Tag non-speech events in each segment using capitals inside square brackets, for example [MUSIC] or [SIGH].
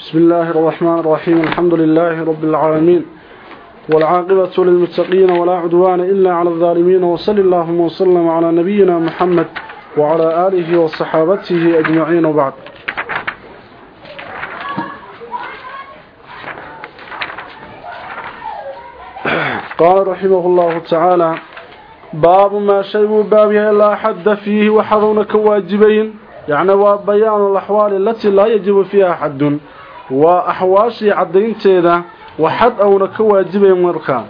بسم الله الرحمن الرحيم الحمد لله رب العالمين والعاقبة للمتقين ولا عدوان إلا على الظالمين وصل اللهم وسلم على نبينا محمد وعلى آله وصحابته أجمعين وبعد قال رحمه الله تعالى باب ما شيء بابها لا حد فيه وحضون كواجبين يعني وبيان الأحوال التي لا يجب فيها حد waa axwaashii caddaynteeda waxad awna ka waajibay markaa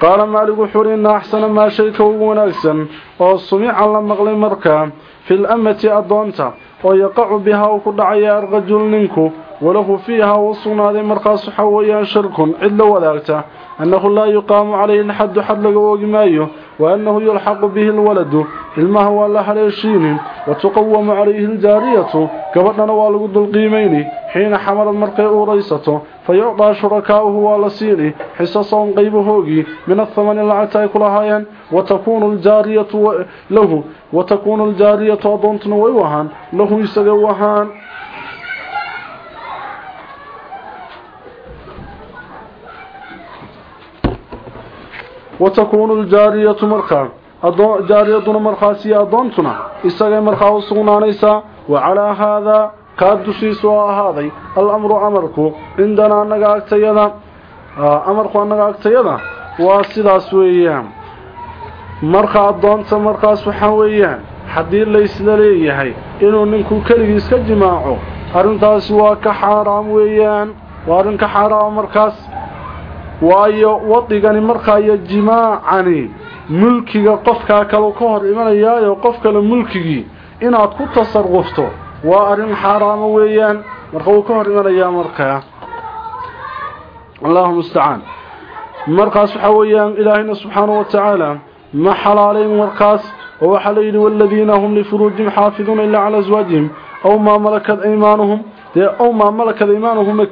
qaala maalig wuxuu uhi inna axsana maa shayka ugu wanaagsan oo sumica la maqlay markaa fil amati addoonta oo yaqacu bihaa uu ku dhacaya arqajul ninku walahu fiiha uu sugnaaday markaas waxa weeyaan shirkun cid la wadaagta annahu laa yuqaamu calayhi alxaddu xad laga oogi maayo wa annahu yulxaqu bihi alwaladu ilmaha waa la haleeshiini wa tuqawamu calayhi aljaariyatu gabadhana waa lagu dulqiimayni xiina xamalad markay uuraysato fa yucdaa shurakaa'uhu waa la siini xisasahum qaybahoogii min athamani lacagta ay ku lahaayeen wa takuunu lahu wa takuunu aljaariyatu addoontuna way u ahaan lahu isaga u ahaan. وتكون الجارية مرخا جارية مرخاسية أضونتنا إساقي مرخا وصغنانيسا وعلى هذا كادسيس هذا الأمر أمرك عندنا أنك أكتيدا أمرك أنك أكتيدا واسداس ويان مرخا أضونتا مرخاس وحاويان حدير ليس لليهي إنه ننكو كليس كجماعه أرنتاس واك حرام ويان وأرنك حرام مرخاس waayo wadigani markaa jimaacani mulkiga qofkaa kale ka hor imanayaayo qof kale mulkigii inaad ku tasarufto waa arrin xaaraamo weeyaan. Marka wuu ka hor imanayaa markaa allahu mustacaan markaas waxaa weeyaan ilaahina subxaanahu watacaala ma xalaalayn markaas oo waxaa la yidhi waaladiina hum lifuruujihim xaafiduuna ilaa calaa aswaajihim aw maa malakat aymaanuhum dee aw maa malakat aymaanuhuma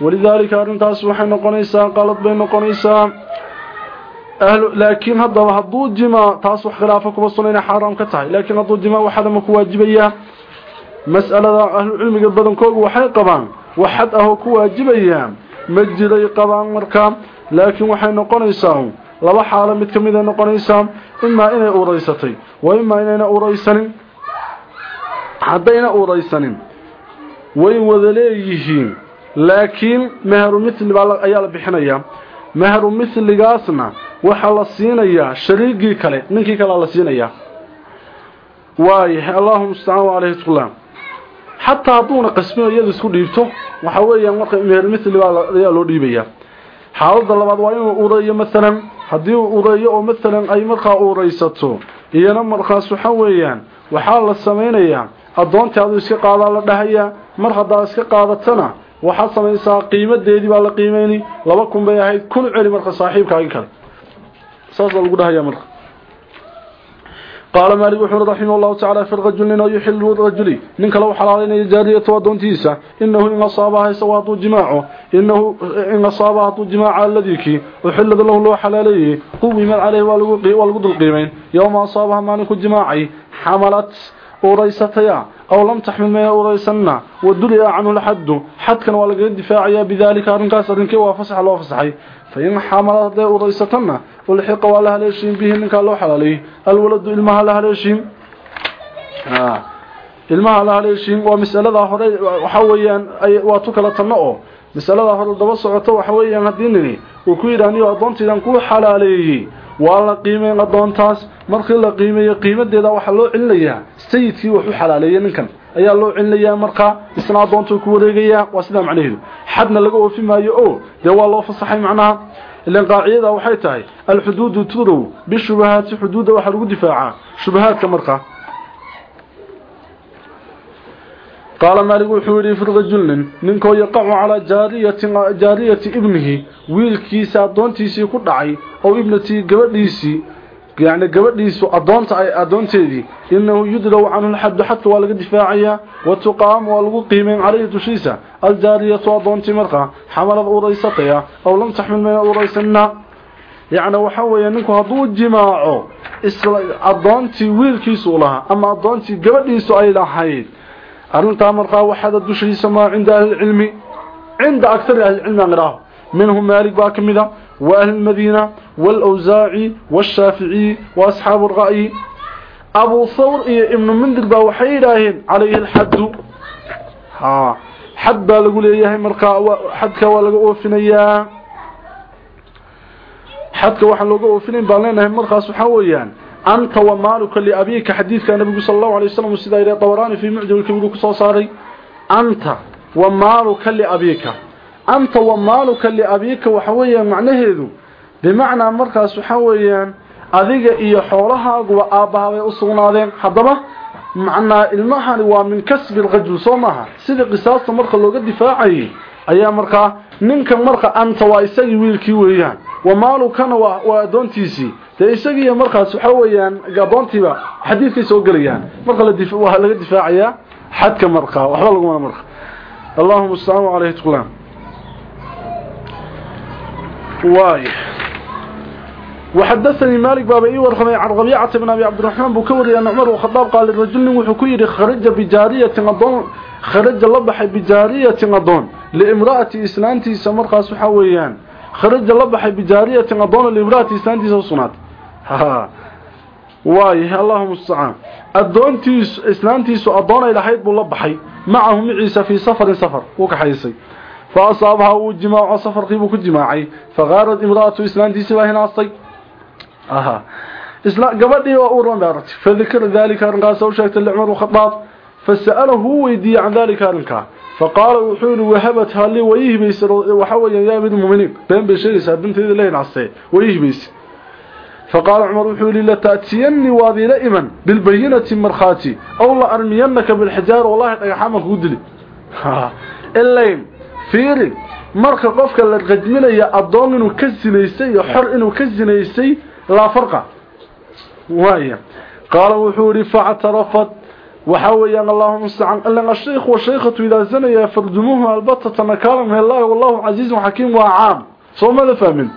walidaalika arrintaas waxay noqonaysaa qalad bay noqonaysaa. Laakiin haddaba hadduu jimaa taas wax khilaafo kuma suna inay xaaraam ka tahay. Laakiin hadduu jimaa waxadama ku waajibaya. Mas'alada ahlucilmiga badankoodu waxay qabaan waxad ahoo ku waajibayaa ma jiray qabaan markaa laakiin waxay noqonaysaa laba xaalo mid ka mida noqonaysaa imaa inay uuraysatay wa imaa inayna uraysanin haddayna uuraysanin way wada laakiin meheru mithli baa ayaa la bixinayaa meheru mithligaasna waxaa la siinayaa shariigii kale ninkii kalea la siinayaa waayahay allahu mustacaan caleyhi tqulaam xataa hadduuna qasbino iyadu isku dhiibto waxa weeyaan marka meheru mithli baa ayaa loo dhiibayaa. Xaaladda labaad waa inuu ureeyo maalan haddii uu ureeyo oo maalan ay markaa uuraysato iyana markaas waxa weeyaan waxaa la samaynayaa addoontii aduu iska qaadaa la dhahayaa mar haddaa iska qaadatana waxaad samaysaa qiimadeedii baa la qiimayni laba kun bay ahayd. Kun celi marka saaxiibkaagi kale saasaa lagu dhahayaa marka. Qaala maalik wuxuuri raximah allahu tacala fi rajulin oo yuxilu rajuli. Ninka lagu xalaalaynayo jaariyatu addoontiisa inahu in asaabaha isagu hadduu jimaaco. Inahu in asaabaha hadduu jimaaca aladiikii uxilada lahu loo xalaaleeyey. Quwimad caleyhi waa lagu dulqiimayn yowma asaabaha maalinku jimaacay xamalat uuraysataya aw lam taxmil maya uuraysanna wadulia canhu lxaddu xadkana waa lagaga difaacayaa bidaalika arrinkaas arrinkii waa fasaxa loo fasaxay. Fain xamalad hadday uuraysatana ulxiqa waa la haleeshiin bihi ninkaa loo xalaaleeyey alwaladu ilmaha la haleeshiin. Ilmaha la haleeshiin waa masaladaa hore waxa weeyaan waa tu kala tanno oo masaladaa hore daba socoto waxa weeyaan haddii nini uu ku yidhi anigo addoontiidan kuu xalaaleeyey waa la qiimeyn addoontaas markii la qiimeeyo qiimadeeda waxaa loo celinayaa. Sayidkii wax u ninkan. Ayaa loo celinayaa markaa isna addoontuu ku wareegayaa waa sidaa macnaheedu. Xadna laga oofi maayo oo dee waa loo fasaxay macnaha. Ilan qaacidada waxay tahay alxuduudu tudow bishubahaati xuduudda waxaa lagu difaacaa shubahaadka markaa qaala maalik wuxuu yidhi fi rajulnin ninkoo yaqacu calaa jaariyati ibnihi wiilkiisa addoontiisii ku dhacay ow ibnatii gabadhiisii يعني gabadhiisu adoonta ay adoonteedii innahu yudlaw canhu lxaddu xadka waa laga difaacayaa watuqaam waa lagu qiimeyn calayhi dushiisa aljaariyatu adoontii markaa xamalad uuraysataya aw lam taxmil mayna uuraysanna yacni waxa weeye ninku hadduu jimaaco isla adoontii wiilkiisu lahaa ama adoontii gabadhiisu ay lahayd أرنتا مرقا وحد الدشري سما عند أهل العلم عند أكثر أهل العلم أغراه منهم مالك باكمدة وأهل المدينة والأوزاعي والشافعي وأصحاب الرأي أبو ثور إيه ابن مندر باوحيراهن عليه الحد ها حد بالقول إياه مرقا حدك ولقى أوفنيا حدك وحن لقى أوفنين بالنا مرقا سحويا أنت ومالك لأبيك حديث كان النبي صلى الله عليه وسلم وسيدا إلى طوراني في معجم الكبير كصوصاري أنت ومالك لأبيك anta wa maaluka liabiika waxa weeyaan macnaheedu. Bimacnaa markaas waxa weeyaan adiga iyo xoolahaaguba aabbahabay u sugnaadeen. Haddaba macnaa ilmahani waa min kasbi lqajul soo maaha. Sidii qisaasta marka looga difaacayay ayaa markaa ninkan marka anta waa isagii wiilkii weeyaan. Wa maalukana waa addoontiisii. Dee isagiiyo markaas waxa weeyaan addoontiiba xadiidkay soo gelayaan. Marka waa laga difaacayaa xadka markaa waxba lagumana marka. Allahuma asalamu calayh واي وحدثني مالك بابا اي ورخمي عن ربيعه بن ابي عبد الرحمن بكوري ان عمر الخطاب قال للرجل وحو كيري خرج بجاريه اضون خرج لبخ بجاريه اضون لامراه اسلانتي سمرقاس waxa weeyaan خرج لبخ بجاريه اضون لامراه اسلانتي سنات ها واي اللهم استعان اضونتي اسلانتي سو اضون الى حيد بو لبخي معهم عيسى في سفر سفر وكحيسي فأصابها وجماع صفر قيبو كجماعي فغارت امرأة إسلام دي سباه ناصي أها إسلام قبضي وأوران بارت فذكر ذلك أرنقاس وشاكت لعمر وخطاب فسأله ويدي عن ذلك أرنقا فقال وحول وهبتها لي ويه بيس وحول يا ابن المؤمنين بين بشيء سابنت إذا لين عصي ويه بيس فقال عمر وحول لا تأتيني واضي لئما بالبينة مرخاتي أو لا أرمينك بالحجار والله أيحامك ودلي اللين fiiri marka qofka la qadminayo adoon inuu ka sinaystay iyo xor inuu ka sinaystay laa farqa. Waaya qaala wuxuu yidhi factarafat waxa weeyaan allahuma mustacaan ilan ashaykh washaykhatu idaa zanaya fardumuhu albatata nakaalan min allahi wallahu casiizun xakiim. Waa caam. Soo mada fahmin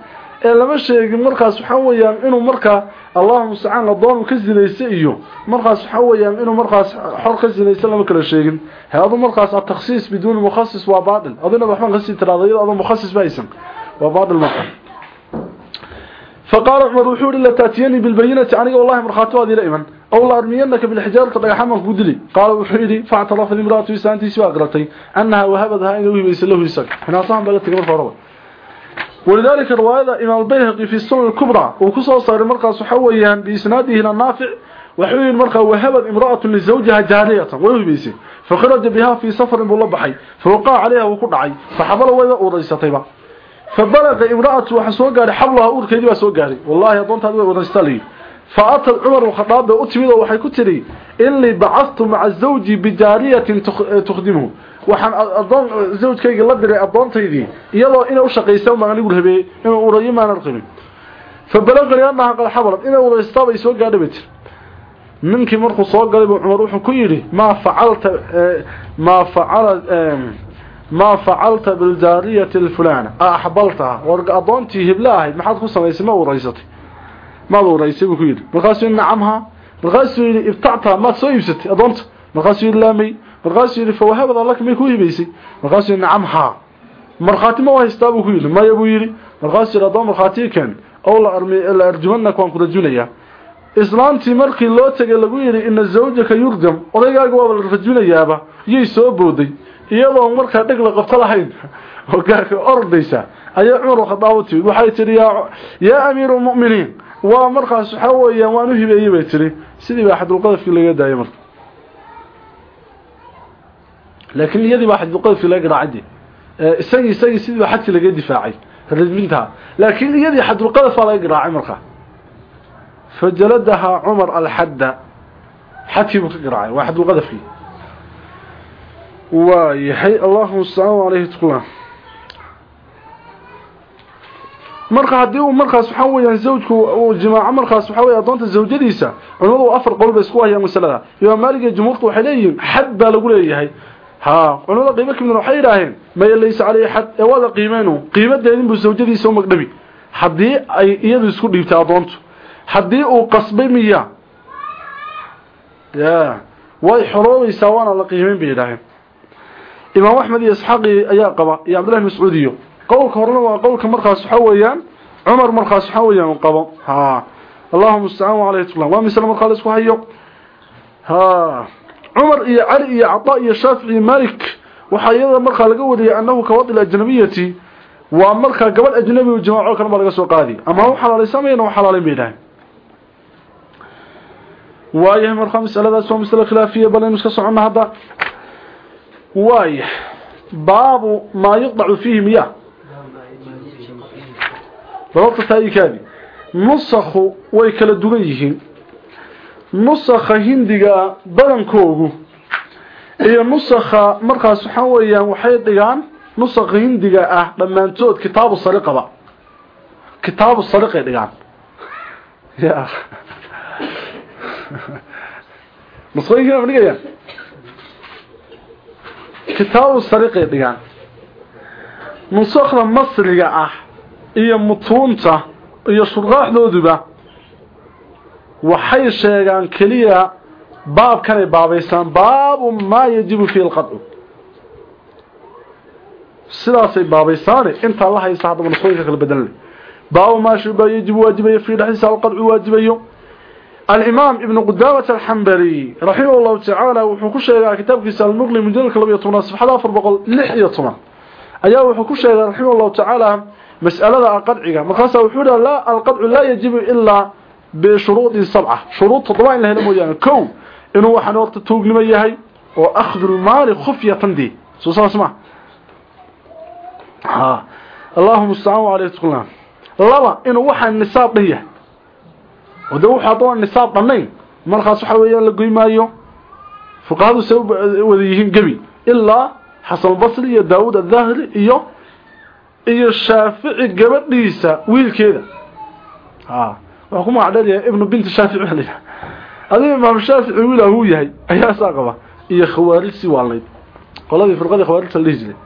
ee lama sheegin markaas waxa weeyaan inuu markaa اللهم استعان الضون كزنيسه iyo markaas waxa weeyaan inuu markaas xor ka zinaysan lama kala sheegin hada markaas at-takhsis bidun mukhassis waa baadil adina waxban qasi tiraadayo adoo mukhassis baysan waa baadil markaa فقال عمر وحور لا تاتيني بالبينه عني والله مرخاتو هذه الايمان او لا ارمينك بالحجاره دغحما كودلي قال وحيدي فاعترف الامراه سانتي سوا قرتي انها وهبتها انه يبيس له يسق احنا صاحب بلد تمر فروا ولذلك رواية إمام البيهقي في السنة الكبرى وكسو صار مرقى صحويا بإسناده إلى النافع وحوي المرقى وهبت امرأة لزوجها جارية وهو بيسي فخرج بها في سفر ملبحي فوقع عليها وقرعي فحضر وإذا أوريس طيبا فبلغ امرأة وحسوه قال حبلها أور كيدي سوى قال والله يضونت هذا أوريس لي فأتى عمر الخطاب أتمد وحي كتري إني بعثت مع الزوج بجارية تخدمه waxaan adoon zawjkayga la diray adoontaydii iyadoo inay u shaqeyso ma anigu inuu urayo ma aan qabin fabalaqani annaha qad habarat inay uraysta bay soo gaadhay ninkii markuu soo galay buu Umar wuxuu ku yiri ma facalta ma facala ma facalta bil jariyati al fulana. Ahbalta warqa adoontii hiblaahay maxaad ku samaysay? Ma uraysatay. Ma uraysay buu ku yiri markaasuu nacamha markaasuu yiri ibtacta ma soo iibsatay adoonta markaasuu laamay markaasuu yidhi fawahaba allaka may ku hibaysay. Markaasuu yidhi nacam haa markhaati ma haystaa buu ku yidhi maya buu yidhi. Markaasuu yidhi adoon markhaatii keen ow la arjumanaka waan ku rajulayaa islaantii markii loo tegay lagu yidhi ina zawjaka yurjam odaygaaga waaba la rajulayaaba yay soo booday. Iyadoo markaa dheg la qabto lahayn [LAUGHS] ordaysa ayaa cumar khadaab u timid waxay tihi yaa amiiru lmu'miniin waa markaas waxaa weeyaan waan u bay tihi sidii baa xadulqadafkii laga daayay marka laakiin iyadii baa xadbiqodofkii laga garaacade isagii isagii sidii baa xadkii laga difaacay radbintaha laakiin iyadii xadbiqodof baa laga garaacay markaa fajaladahaa cumar alxadda xadkii buu ka garaacay waa xadbiqodofkii waayahay allahuma mustacaan aleyhi tqula marka haddii uu markaas waxaa weeyaan zawjku uu jimaaco markaas waxaa weeye addoonta zawjadiisa culimadu afar qowl bay isku hayaan masalada imaam maalig iyo jumhuurtu waxay leeyihiin xad baa lagu leeyahay ها culimada qiimo ka mid waxay yiraahdeen ma yelaysa calayhi had ee wada qiimeenu qiimadeedin buu sawjadiisa u magdhabi. Hadii ay iyadu isku dhiibtaa adoontu haddii uu qasbay miya ya way xoroobaysaa waana la qiimeyn bay yidhaaheen imaam axmed iyo isxaaqi ayaa qaba iyo cabdillahi mascuud iyo qowlka horena waa qowlka markaas waxa weeyaan cumar markaas waxa weeyaan uu qabo. Ha allahuma mustacaan wacalayhi tulan waa misle markaa la isku hayo? Ha cumar iyo cali iyo cataa iyo shaafici malik waxaa iyada markaa laga wariyay annahu kawadil ajnabiyati waa markaa gabadh ajnabi u jimaaco kaleba laga soo qaadi. Ama ha xalaalaysamayna xalaalayn bay dhahay. Waayahay markaa masaladaas waa masalo khilaafiya bal aynu iska soconna hadda. Waaya baabu maa yuqdacu fiihi miya. Dababta taayikaadi nusakhu way kala duwan yihiin nusakha hindiga badankoogu. Iyo nusakha markaas waxaa weeyaan waxay dhigaan nusakha hindiga ah dhammaantood kitaabu sariqaba kitaabu sariqay dhigaan. Ya. Nuskhooyinkiina ma dhigayaan kitaabu sariqay dhigaan. Nusakhda masriga ah iyo mutuunta iyo shurqaaxdooduba waxay sheegaan keliya baabkanay baabaysaan baabu maa yajibu fiihi alqadcu sidaasay baabaysaane intaa la haysa haddaba nuskhooyinka kala bedelanay baabu maa shuba yajibu waajibayo fii dhexdiisa alqadcu waajibayo الإمام ابن قدامة الحنبلي رحمه الله تعالى وحكو شيغا كتاب كيسا المغلي من جلك لبيا طمنا صفحة أفر بقل لحية طمنا أيها وحكو شيغا رحمه الله تعالى مسألة القدع مخاصة وحولا لا القدع لا يجب إلا بشروط سبعة شروط تطبعين لها الموجانة كو إنه وحن وقت توق لميهي وأخذ المال خفية دي سوصنا اسمع ها اللهم استعانوا عليه تقولنا لابا إنه وحن نساب ليه wada waxa doon nisaab dhanayn markaas waxa weeyaan la goymaayo fuqaadu soo wada yihiin gabi ilaa xasan basri iyo daawud al-dhahri iyo iyo shaafici gabadhiisa wiilkeeda ha waxa kuma cadalaya ibnu bint shaafici waliha adiga imaam shaafici wiila uu yahay ayaa saaqaba iyo khawarisi waalnayd qoladii firqada khawarisi leejilay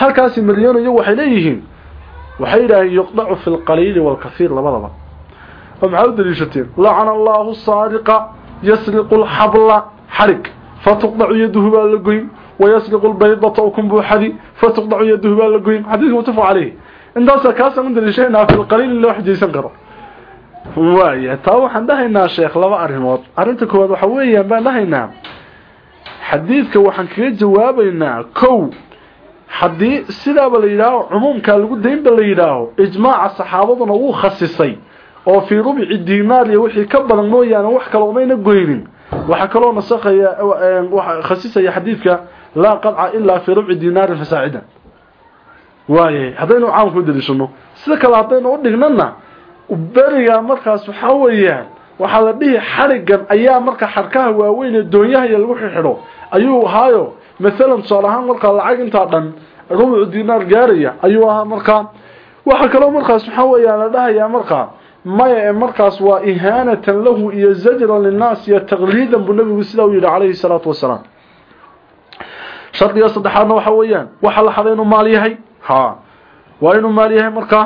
halkaas milyan iyo waxay leeyihiin waxay yiraahdeen yuqdacu fil qalil wal kathir labadaba فمحاول دليشتين لعن الله الصادق يسرق الحبل حرق فتقطع يده بالقيم ويسرق البيضة وكم بوحدي فتقطع يده بالقيم حديث متفق عليه انت كاسا من دليشينا في القليل اللي واحد يسنقره waaya taa waxaan dhahaynaa sheekh laba arrimood. Arrinta koowaad waxa weeyaan baan dhahaynaa. Xadiidka waxaan kaga jawaabaynaa kow haddii sidaaba la yidhaaho cumuumkaa lagu deynba la yidhaaho ijmaaca saxaabaduna wuu khasisay oo fii rubici diinaar iyo wixii ka badan mooyaane wax kale umayna goynin. Waxaa kaloo nasakaya khasisaya xadiidka laa qadca ilaa fi rubci diinaarin fasaacidan. Waayahay haddaynu caamka u daliishano sida kale haddaynu u dhignana bariga markaas waxa weeyaan waxa la dhihi xarigan ayaa marka xarkaha waaweyn ee doonyaha lagu xidho ayuu haayo midalan soorahan marka lacag inta dhan rubuc diinaar gaaraya ayuu ahaa marka. Waxa kaloo markaas waxa weeyaan la dhahayaa marka maya markaas waa ihaanatan lahu iyo zajran linnaas iyo taqliidan buu nabigu sidaa u yidhi calayhi salaatu wasalaam. Shardiga saddexaadna waxa weeyaan waxa la xaday inuu maal yahay? Ha waa inuu maal yahay markaa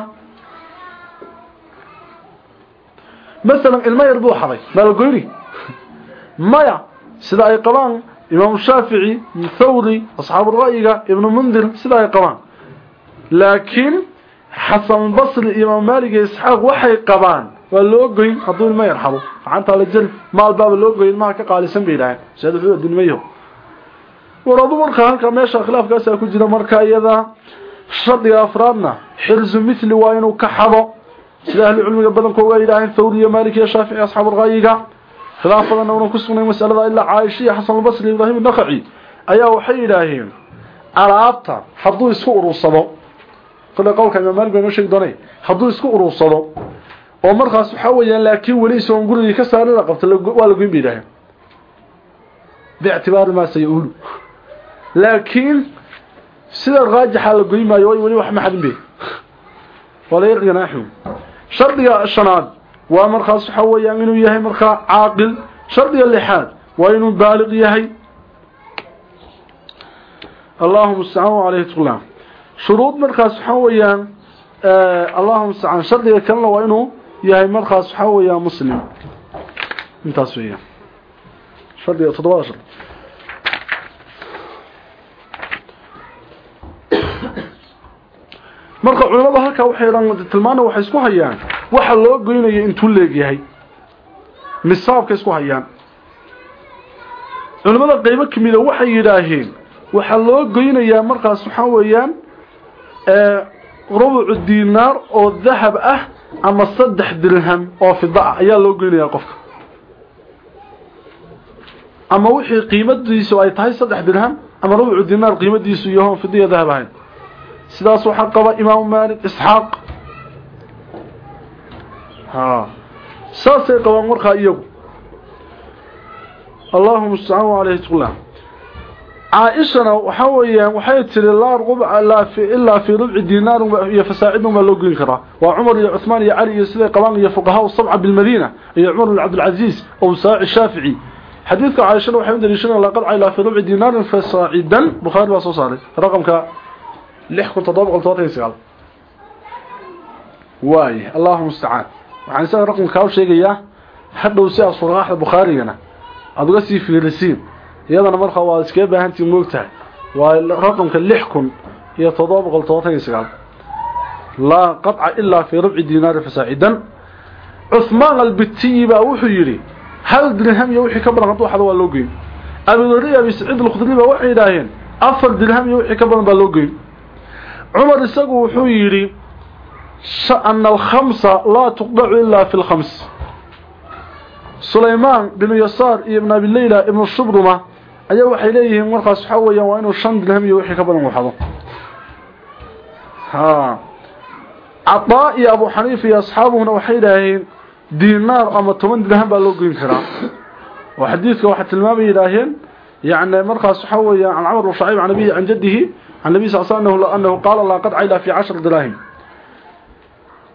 masalan ilmo yar buu xaday. Maalgoyni [LAUGHS] maya sida ay qabaan imaamu shaafici thawri asxaabu ra'yiga ibnu mundir sida ay qabaan. Laakiin xasan basri imaam iyo isxaaq waxay qabaan. Waa loo goyn hadduu ilma yarxabo gacantaa la jari maal baaba loo goyn ilmaha ka qaalisan bay yidhaaheen seed wuxuu adilmayo war adu marka halka meesha khilaafkaasaa ku jira marka iyada shardiga afraadna xirzu mithli waa inuu ka xado sida ahli cilmiga badankooga yidhaaheen thawri iyo maalik iyo shaafici asxaabu ra'yiga khilaaf badanna una ku sugnay masalada ilaa caaisha iyo xasan albasri ibraahim naqaci ayaa waxay yidhaaheen alaabta hadduu isku urursado kale qowlka imaam maalik baa sheegi doonay hadduu isku urursado oo markaas waxa weeyaan laakiin wali soo gurigii ka saarida qabta waa la goyn biidahay biictibaar ma sayuulu laakiin sida raajixa la goyn maayo wali wax ma xadin bee wala yarganaaxu shardiga shanaad waa markaas waxa weeyaan inuu yahay markaa caaqil shardiga lixaad waa inuu baaliq yahay. Allahuma stacaan caleyhi tuqlam. Shuruud markaas waxa weeyaan eh, allahuma stacaan shardiga kalena waa inuu yahay markaas waxa weeyaan muslim. Intaas weeyaan. Shardiga toddobaad shard marka culimada halkaa waxay tilmaana waxay isku hayaan. Waxa loo goynaya intuu leegyahay nisaabka isku hayaan. Culimada qaybo kamida waxay yidhaaheen waxaa loo goynayaa markaas waxaa weeyaan rubucu diinaar oo dahab ah ama saddex dirham oo fida ah ayaa loo goynayaa qofka. Ama wixii qiimadiisu ay tahay saddex dirham ama rubucu diinaar qiimadiisu yahoon fidiya dahab ahayn sidaas waxaa qaba imaamu maalik isxaaq. Ha. Saasay qabaan markaa iyagu. Allahuma mustacaan caleyhi tqullah caaishana waxaa weeyaan waxay tiri laa rubca ilaa fi rubci diinaar iyo fasaacidun baa loo goyn karaa. Waa cumar iyo cuthmaan iyo cali iyo siday qabaan iyo fuqahaa sabca bilmadiina iyo cumar bin cabdilcaziiz oo saaci shaafici. Xadiidka caaishana waxay u daliishanayaan laa qadca ilaa fi rubci diinaarin fasaacidan. Bukhaari baa soo saaray. Raqamka lix kun toddoba boqol todobaatan iyo sagaal. Waaye allahuma mustacaan waxaan isaga raqamkaa u sheegayaa hadhow si aad furqaaxda bukhaarigana aada uga sii fiirisiin. Iyadana markaa waa iskaga baahantii moogtahay waa raqamka lix kun iyo toddoba boqol todobaatan iyo sagaal. Laa qadca ilaa fii rubci diinaari fasaacidan. Cuhmaan albitiyi baa wuxuu yidhi hal dirham iyo wixii ka badan hadduu waa loo geyn abidari abi saciid alkhudri baa waxay yidhaaheen afar dirham iyo wixii ka badan baa loo عمر isagu wuxuu yidhi ana alkhamsa laa tuqdacu ilaa fi lkhams sulaymaan binu yasaar iyo ibn abileyla ibnu shubduma ayaa waxay leeyihiin markaas waxaa weeyaan waa inuu shan dirham iyo wixii ka badan waxdo cadaa iyo abu xaniifa iyo asxaabuhuna waxay yidhaaheen diinaar ama toban dirham baa loo goyn karaa. Oo xadiidka waxaa tilmaamay yidhaaheen yani markaas waxaa weeyaan can camar bn shacayb can abihi can jadihi عن النبي صلى الله عليه وسلم أنه قال الله قد عيلا في عشر دراهم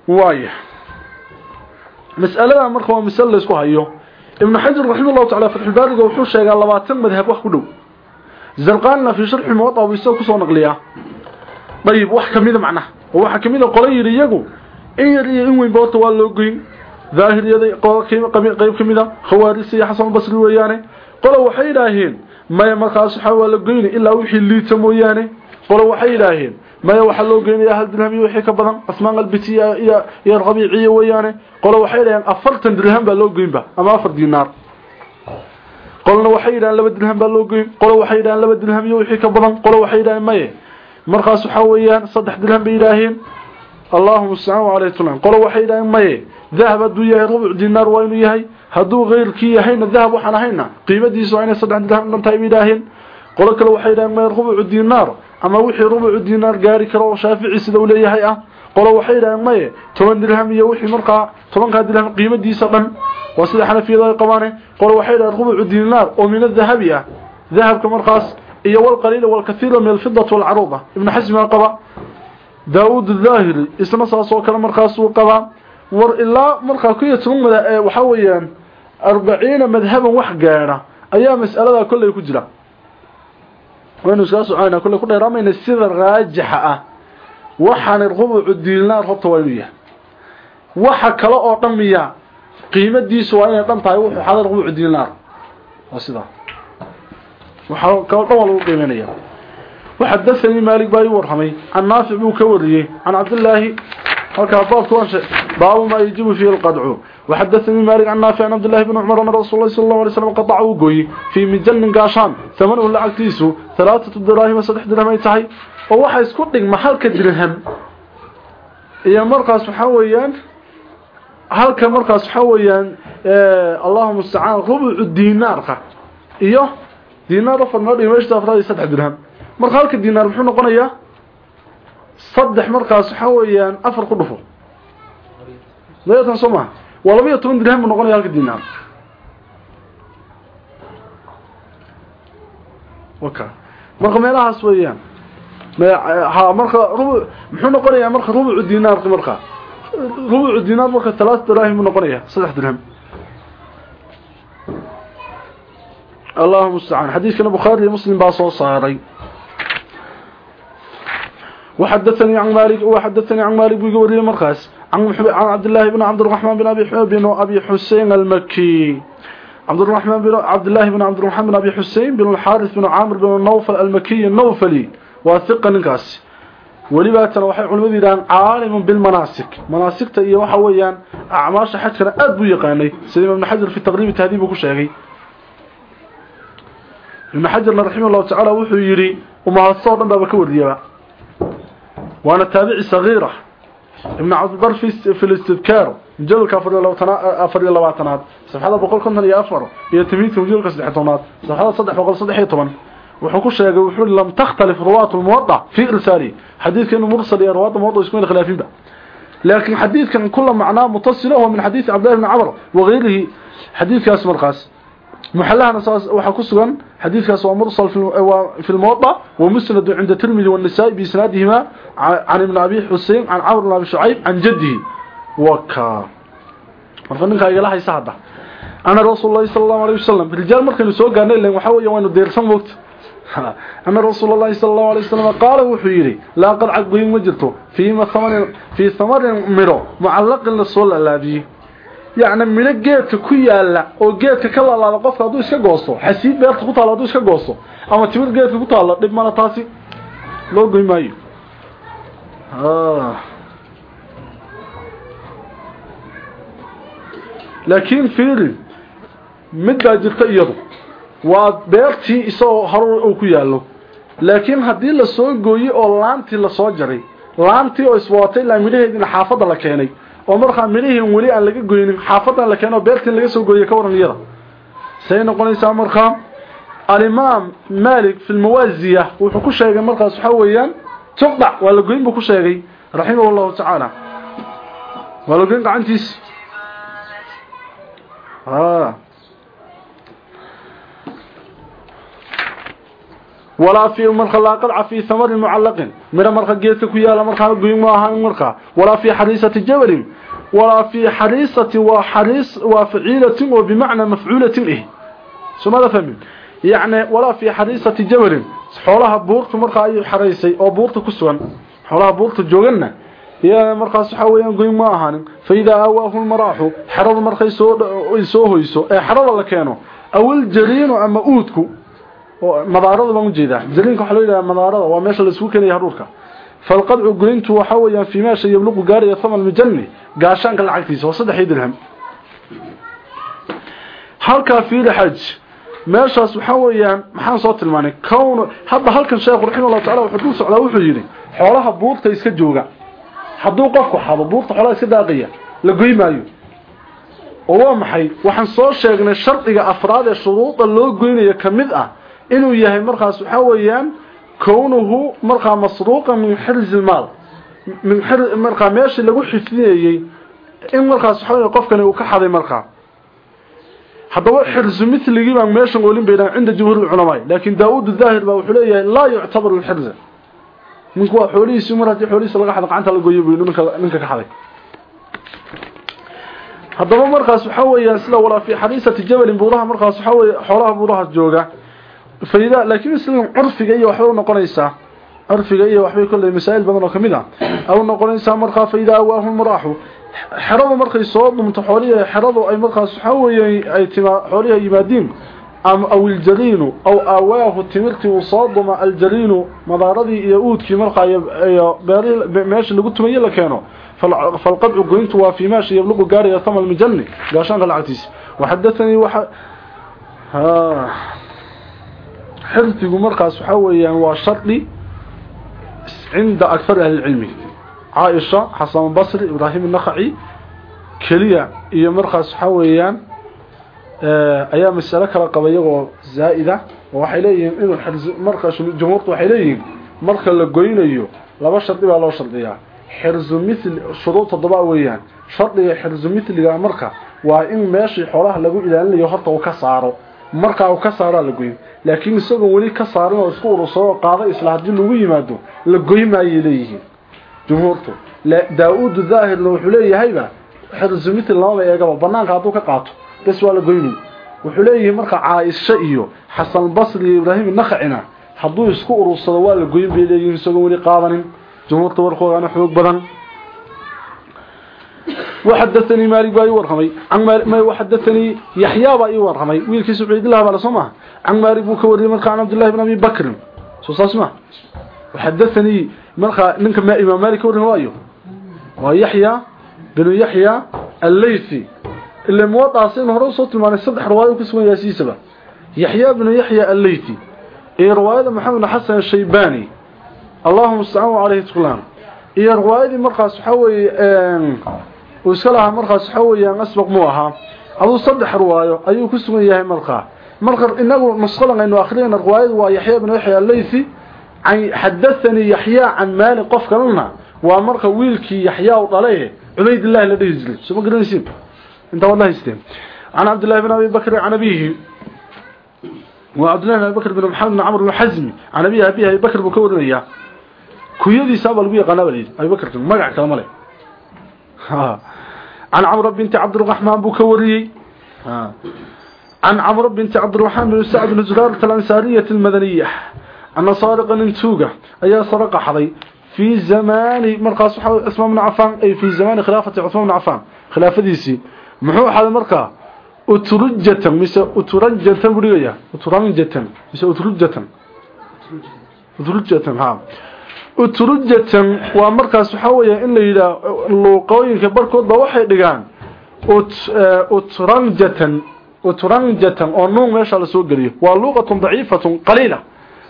وايه مسألة مرخوة مسألة اسكوها ايوه ابن حجر رحمه الله تعالى فتح الباري وحو شيغا لباتن مذهب wax ku dhow zalqaanna fi sharh muwatta wa isoo ku soo naqliya bayib wax kamida macna waxa kamida qolay iyagu in yar iyo in weyn boorta waa loo goyn zaahiriyada qayb kamida khawaarisi iyo xasan basri weeyaane qolo waxay yidhaaheen maya markaas waxa waa la goyni ilaa wixii liita mooyaane qolo waxay yidhaaheen maya waxaa loo geynaya hal dirham iyo wixii ka badan. Asmaan albitiya iyo iyo rabiiciya weeyaane qolo waxay yidhaaheen afartan dirham baa loo goynba ama afar diinaar qolna waxay yidhaaheen laba dirham baa loo goyn qolo waxay yidhaaheen laba dirham iyo wixii ka badan. Qolo waxay yidhaaheen maye. Markaas waxaa weeyaan saddex dirham bay yidhaaheen allahuma mustacaan caleyhi tulan qolo waxay yidhaaheen maye. Dahab hadduu yahay rubuc diinaar waa inuu yahay. Hadduu keyrkii yahayna dahab waxaan ahayna. Qiimadiisu waa inay saddex dirham dhantahay bay yidhaaheen qolo kale ama wixii rubucu diinaar gaari karo oo shaafici sida leeyahay ah qolo waxay yidhaaheen maye toban dirham iyo wixii markaa tobankaa dirham qiimadiisa dhan. Waa sida xanafiyadu ay qabaane qolo waxay yidhaheen rubucu diinaar oo min adahabi ah dahabka markaas iyo walqaliila walkathiira min alfidati walcaruuda ah. ibnu xasmiga qaba. Daawuud adhaahiri isna saaso oo kale markaas uu qabaa war ilaa markaa ku iyo toban weeyaan arbaciina madhaban wax gaadha ayaa masalada kolley ku jira waynu iska soconaa kulay ku dheeraamayna sida raajixa ah waxaan rubucu diinaar horta waa inuu yahay waxa kale oo dhan miya qiimadiisu waa inay dhan tahay wuxuu xadar rubucu diinaar waa sida waxa kale dhan waa lagu qiimeeyaa وحدثني مالك باي ورحمي عن نافع بن كوريه عن عبد الله هكا باب كونش باب ما يجب فيه القدع وحدثني مالك عن نافع عن عبد الله بن عمر أن رسول الله صلى الله عليه وسلم قطعه قوي في مجن قاشان ثمنه لعقتيسه ثلاثة دراهم صدح درهم يتحي ووحا يسكت لك محل كدرهم يا مرقص حويان halka markaas waxa weeyaan ee Allahumma sta'an rubu dinar iyo dinar fadna dhimaysta afraad saddex dirham marka halka diinaar muxuu noqonayaa saddex markaas waxa weeyaan afar ku dhufo leeyahay soma waa laba iyo toban dirham noqonaya halka diinaar waka marka meelahaas weeyaan ha marka rubu muxuu noqonayaa marka rubu diinaar marka rubu diinaar marka thalath dirham noqonaya saddex dirham اللهم استعان حديث كان بخاري ومسلم باصو صاري وحدثني عن مالك وحدثني عن مالك بيقول مرخص عن عن عبد الله بن عبد الرحمن بن ابي حبيب بن ابي حسين المكي عبد الرحمن بن عبد الله بن عبد الرحمن بن ابي حسين بن الحارث بن عامر بن النوفل المكي النوفلي واثق نكاس ولباتنا waxay culimadu yiraahdaan caalim bil manasik manasikta iyo waxa weeyaan acmaasha xajkana aad buu yaqaanay sida ibn hajar fi taqrib tahdib ku sheegay ibn hajar rahimahullah ta'ala wuxuu yiri uma soo dhan baba ka wariyaba ibn cabdilbar fi listidkaar mujaladka afar iyo labaatanaad safxada afar iyo timiidka mujaladka saddex tobnaad safxada saddex boqol saddex iyo toban wuxuu ku sheegay wuxuu lam takhtalif ruwaat almuwadda fi irsaali xadiidka inuu mursal iyo ruwaat almuwadda isku khilaafinba laakiin xadiidkan kula macnaa mutasila huwa min xadiid cabdillahi ibn camr wagayrihi xadiidkaas markaas markaas محلها نصاص وحكسغن حديث كاس ومرسل في في الموضع ومسند عند الترمذي والنسائي باسنادهما عن ابن ابي حسين عن عمرو بن ابي شعيب عن جده وكا marfanka ay ilahay saada ana rasuulullaahi sallallahu alayhi wasallam rijal markaynu soo gaarnay ilaa waxa weeye waanu deersan moogta ana rasuulullaahi sallallahu alayhi wasallam qaala wuxuu yiri la qad aqbin ma jirto fi ma thamanin fi thamarin miro mu'allaqin la soo laabiyi yacni midho geedka ku yaalla oo geedka ka laalaado qofka hadduu iska goosto xasiid beerta ku taalla hadduu iska goosto ama timir geedka ku taalla dhib mala taasi loo goy maayo. Ah. Laakiin fiiri mid jirta iyadu. Waa beertii isagoo horur uu ku yaallo. Laakiin haddii la soo gooyey oo laantii la soo jaray laantii oo iswaatay ilaa midhaheediina xaafadda la keenay oo markaa midhihiin weli aan laga goynin xaafadan la keeno beertii laga soo gooyay ka waran iyada. Say noqonaysaa markaa alimaam malik fi lmawaziya wuxuu ku sheegay markaas waxa weeyaan waa la goyn buu ku sheegay raximah llahu waa la goyn gacantiis walaa fi markalaaqad cafi samarin mucallaqin. Midho marka geedka ku yaalla markaa goyn mu ahaan markaa walaa fi xariisati jabalin. Walaa fi xariisati waa xariis waa faciilatin oo bimacnaa mafcuulatin ah sumada fahmin. Yacni walaa fi xariisati jabalin. Xoolaha buurtu markaa ayuu xaraysay oo buurta ku sugan xoolaha buurta jooganna yaa markaas waxa weeyaan goyn ma ahaanin fa idaa awaahu lmaraaxu xeradu markay soo soo la keeno awal jariinu ama madaarada baan u jeedaa. Jaliinka waxa loo yidhaha madaarada. Waa meesha la isugu keenaya haruurka falqadcu gulintu waxa weeyaan fiimaasha yabluqu gaaraya haman mujani gaashaanka lacagtiisa oo saddexii dirham. Halkaa fiili xaj meeshaas waxaa weeyaan maxaan soo tilmaanay kowna hadda halkan sheekhu raximahullahu tacala wuxuu dul socdaa wuxuu yidhi xoolaha buurta iska jooga. Hadduu qofku xado buurta xoolaha iska daaqaya la goy maayo. Oo waa maxay? Waxaan soo sheegnay sharciga afraad ee shuruuda loo goynayo ka mid ah inuu yahay markaas waxa weeyaan kownuhu markaa masruuqa min xirz almaal. Min markaa meeshii lagu xifdiyay in markaas waxa weeye qofkani uu ka xaday markaa. Haddaba xirzu mithligi baan meeshan olin baynaa cinda jumhuur ulculamaa laakiin daawud daahir baa wuxuu leeyahay laa yuctabar alxirza ninku waa xoolihiisi mar haddii laga xado gacanta la gooyo ninka ka xaday. Haddaba markaas waxa weeyaan sida walaa fi xariisati jabalin buuraha markaas waxa weeye xoolaha buuraha jooga فإذا لكن اسلام عرفي اي وحبه نقونيسا عرفي اي وحبه كل مسائل بدن كميدا او نقونيسا marka فإذا واهم راحوا xirada markay soo dhumto xoolihi xiradu ay markaas waxa weeyay ay tima xoolihi yimaadeen am aw aljaliinu aw awaahu timirti uu soo dhuma aljaliinu madaaradi iyo uudkii markaa iyo beeri meesha lagu tumaye la keeno falqadcu goyntu waa fi maashi yabluqu gaariya thamal mijanni gaashaan lacagtiis waxadathani waxa ha xifdigu markaas waxa weeyaan waa shardi cinda akthar ahli cilmi caaisha xasan basri ibraahim naqaci kaliya iyo markaas waxa weeyaan eh, ayaa mas'alo kala qaba iyagoo zaa'ida. Oo waxay leeyihiin inuu xirzi marka jumhuurtu waxay leeyihiin marka la goynayo laba shardi baa loo shardiyaa. Xirzu mithl shuruud toddoba weeyaan. Shardiga xirzu mithliga marka waa in meeshii xoolaha lagu ilaalinayo horta uu ka saaro. Marka uu ka saaro la goyn laakiin isagoo wali ka saarin oo isku urusoo qaada isla haddii lagu yimaado la goymaayay leeyihiin. Jumhuurtu daawud zaahir wuxuu leeyahay ba xirzu mithl laba eegaba banaanka haduu ka qaato bas waa la goyni wuxuu leeyahay marka Caaisha iyo Xasan Basri iyo Ibrahim Nakhina haduu isku urursado waa la goyn bay leeyihiin isagoo wali qaadanin. Jumhuurtu warkooda xoog badan وحدثني مالك باي ورحمي عن مالك ما وحدثني يحيى باي ورحمي ويلكي سعيد الله بلا سمع عن مالك بو كوري مرقى عن عبد الله بن ابي بكر سو اسمع وحدثني مرقى نك ما امام مالك ورحمه وايو ويحيى بن يحيى الليثي اللي موضع سين هره صوت ما صدح روايه كسو ياسيسبا يحيى بن يحيى الليثي اي روايه محمد حسن الشيباني اللهم استعان عليه تقلان اي روايه مرقى سحوي uu iska lahaa markaas waxa weeyaan asbaq mu ahaa aduu saddex riwaayo ayuu ku sugan yahay markaa marka inagu nusqadan aynu akhriyayna riwaayadu waa yaxya ibn yaxya al-laythi ay hadathani yaxya an malik qof kalena waa marka wiilkii yaxya u dhalay ubaydillah la dhihi jiray soo garanaysid inta wallahi isteen عن عبد الله بن ابي بكر عن ابيه وعبد الله بن ابي بكر بن محمد بن عمرو بن حزم عن ابيه ابي ابي بكر بو كورنيا كويدي سابل بو يقانا وليد ابي بكر magac kale male [LAUGHS] عن عمرو بنت عبد الرحمن بكوري عن عمرو بنت عبد الرحمن بن سعد بن زرارة الأنسارية المدنية أن صارقا انتوقع أي سرق حضي في زمان مرقى اسمه من عفان أي في زمان خلافة عثمان بن عفان خلافة ديسي محو هذا مرقى أترجة مثل أترجة بريئة أترجة مثل أترجة أترجة ها utrujatan waa markaas waxa weeyaa in la yidhaa luuqooyinka barkoodba waxay dhigaan utranjatan utranjatan oo nuun meesha la soo geliyo. Waa luuqatun daciifatun qaliila.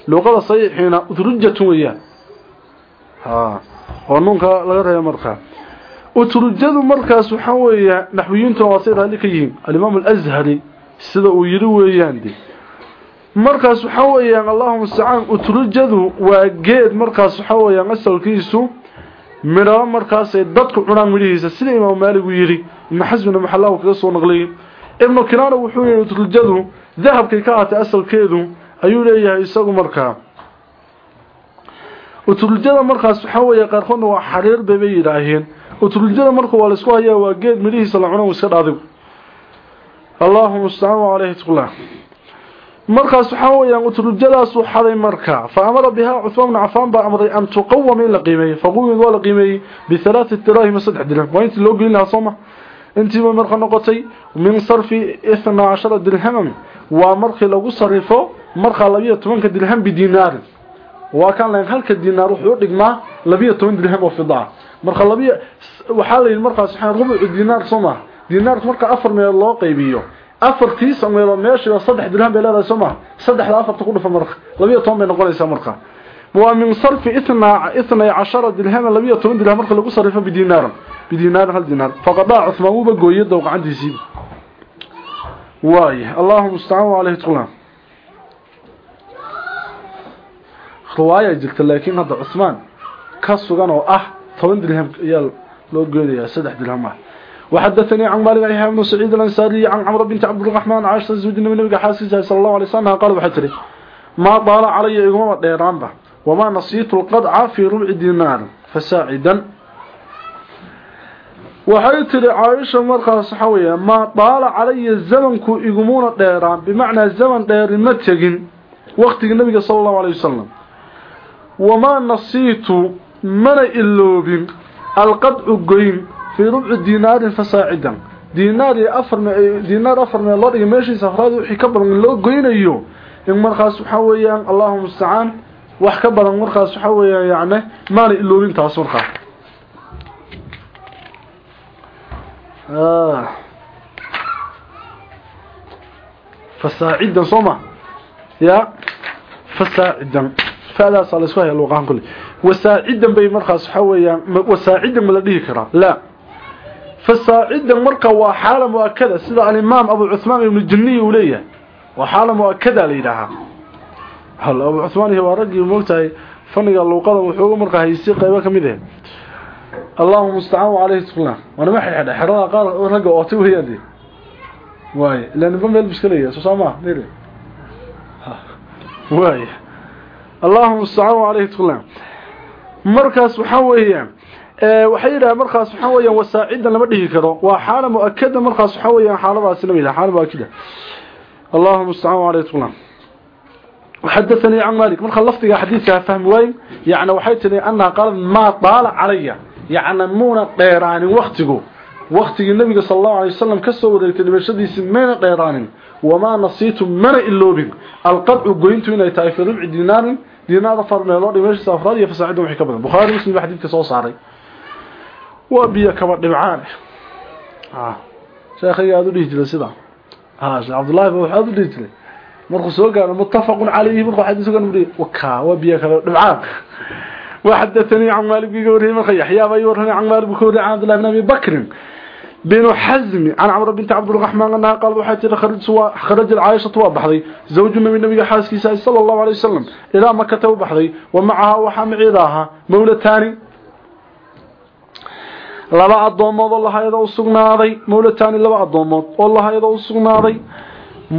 Luuqada saxiixiina utrujatun weeyaan. Oo nuunka laga reebo markaa. Utrujadu markaas waxa weeya naxwiyiintuna waa say raalli ka yihiin. Alimaam alazhari sida uu yidhi weeyaan de markaas waxa weeyaan allahumma sa'an utrujadu waa geed markaas waxa weeyaan asalkiisu midho markaas ay dadku cunaan midhiisa. Sida imaam maalik uu yiri ibn xasbina maxallahu kaga soo naqlay ibn kinaana wuxuu yiri utrujadu dahabkay ka ahaatay asalkeedu ayuu leeyahay isagu markaa utrujada markaas waxa weeyaa qaarkoodna waa xariir bay yiraaheen utrujada marka waa la isku hayaa waa geed midhiisa la cuno iska dhaaday. Allahumma sa'an alayhi taqullah markaas waxa weeyaan utrujadaas uu xaday marka fa amara biha Uthman ibn Affan ba amray an tuqawwam ila qiimay faqulu wala qiimay bi thalath dirahim saddex dirham. Wa inta loo gelin lahaa soma intii ma marka noqotay? Min sarfi 12 dirham wa markii lagu sarifo marka 12 dirham bi dinar wa kan laan halka dinar wuxuu dhigmaa 12 dirham oo fidaa marka labiya waxa la yiri markaas rubuc dinar soma dinar marka afar meel loo qaybiyo afartii sameeyo meesha saddex dirham bay leedahay soma saddexda afarta ku dhufa marka. 12 bay noqonaysaa marka. Waa min sarf 12 dirham 12 dirham marka lagu sarifo bidinar bidinar hal dinar faqada Uthman uu bagooyay dawq candiisii waay Allahumma musta'an alayhi tuqlan riwaaya jirta laakiin hadda Uthman ka sugan oo ah 10 dirham ayaa loo gooyay saddex dirham ah وحدثني عن مالك بن بن سعيد الانصاري عن عمرو بنت عبد الرحمن عائشه زوج النبي حاسس صلى الله عليه وسلم قال وحتري ما طال علي يوم ديرانبا وما نسيت القطع في ربع دينار فساعدا وحيتري عائشه markaas waxa weeye ma طال علي zamanku igumuna dheeraan bimacna zaman dheer ma tagin waqtiga nabiga sallallahu alayhi wasallam وما نسيت من إلوبين القطع قيم في ربع دينار فساعدا دينار أفر دينار أفر من الله ماشي سفراد وحي كبر من لو قينيو إن مرخص وحويا اللهم استعان wax ka badan markaas waxa weeyaa yaane maana iloobin taas markaa ah fasaacidan soma ya fasaacidan fada sala isku haya luqan kulli wasaacidan bay markaas waxa weeyaan wasaacidan ma la dhihi karaa la fasaacidan marka waa xaala muakada sida al-imam abu uthman ibn jinni uu leeyahay waa xaala muakada leeyahay hal abu uthman waa ragii moogtahay faniga luqada wuxuu markaa haysay qaybo kamid ah اللهم استعان عليه تقلنا وانا ما حيحد حرا قال رجع اوتي وهيدي واي لان بما المشكله سو سما نيري واي اللهم استعان عليه تقلنا markaas waxa weeyaan ee waxay yidhaaheen markaas waxaa weyaan wasaacidan lama dhihi karo. Waa xaala mu'akada markaas waxaa weyaan xaaladaasi lama yidhaha xaala mu'akida allahuma ustacaan aleytullah xadaanii can malik marka lafdiga xadiidkaa fahmi waayo yani waxay tidhi annaha qaalad maa daala calaya yacni muuna dheeraanin waktigu waktigii nabiga sal allahu alay wasalam ka soo wareegtay dhimashadiisii mayna dheeraanin. Wamaa nasiitu mana iloobin. Alqadcu goyntu inay tahay fi ribci dinaarin dinaar afar meeloodh meeshiisa afraad iyo fasaacida wixii ka badan. Bukhaari muslim baa xadiidka soo saaray waa biyo kaba dhibcaan ah sheekhiga aad u dhihi jiray sida ah sheekh abdullaahi baa waxaad u dhihi jiray markuu soo gaaro muttafaqun calayhi markuu xadiis uga nuri waka waa biyo kaba dhibcaan وحدثني عن مالك بن وريه من يحيى بن وريه عن مالك بن وريه عن عبد الله بن ابي بكر بن حزم عن عمرو بنت عبد الرحمن انها قال وحيت خرج خرج العائشه وبحضي زوج النبي النبي حاسكيسا صلى الله عليه وسلم الى مكه وبحضي ومعها وحمعيدها مولتاني laba adoomood oo lahayada u sugnaaday mawlataani laba adoomood oo lahayada u sugnaaday.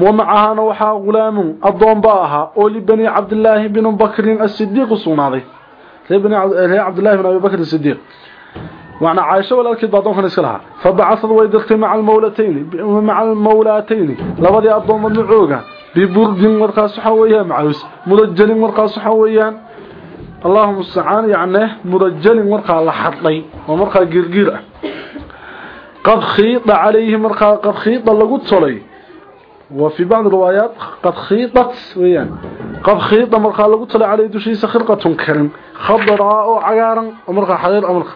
Wamacahana waxaa gulaamun adoon baa ahaa oo libani cabdilaahi binu bakrin asidiiq u sugnaaday. Reer cabdilaahi bin abi bakrin sidiiq macnaa caaisho walaalkeed baa adoonkan iska lahaa. Fabacasad way dirtay maca almawlatayni maca almawlaatayni. Labadii addoommood macooga biburdin markaas waxaa weeyaan macaws mudajalin markaas waxaa weeyaan. اللهم استعان يعني مرجل مرقا لحطي ومرقا قرقير قد خيط عليه مرقا قد خيط لقد صلي وفي بعض الروايات قد خيطت ويان قد خيط مرقا لغو طلع عليه دشيسه خرقه كرم خضراء او عقارا ومرقا حرير امرق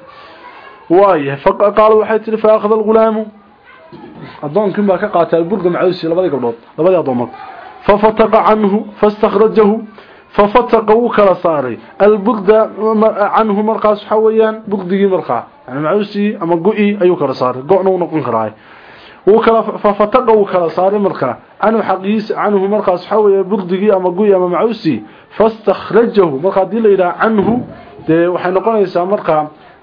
وايه فقالوا waxay tiri faakhad الغلام adoonkin baa ka qaatay burga macawsi labada gabdhood labada adoomood ففتق عنه فاستخرجه ففتق وكلا صاري البرد عنه مرقا حويان بردي مرقا يعني معوسي اما قوي ايو كلا صاري قونا ونقن كراي وكلا ففتق وكلا صاري مرقا عنه حقيس عنه مرقا حويا بردي اما قوي اما معوسي فاستخرجه مرقا دي ليلا عنه دي waxay noqonaysaa marka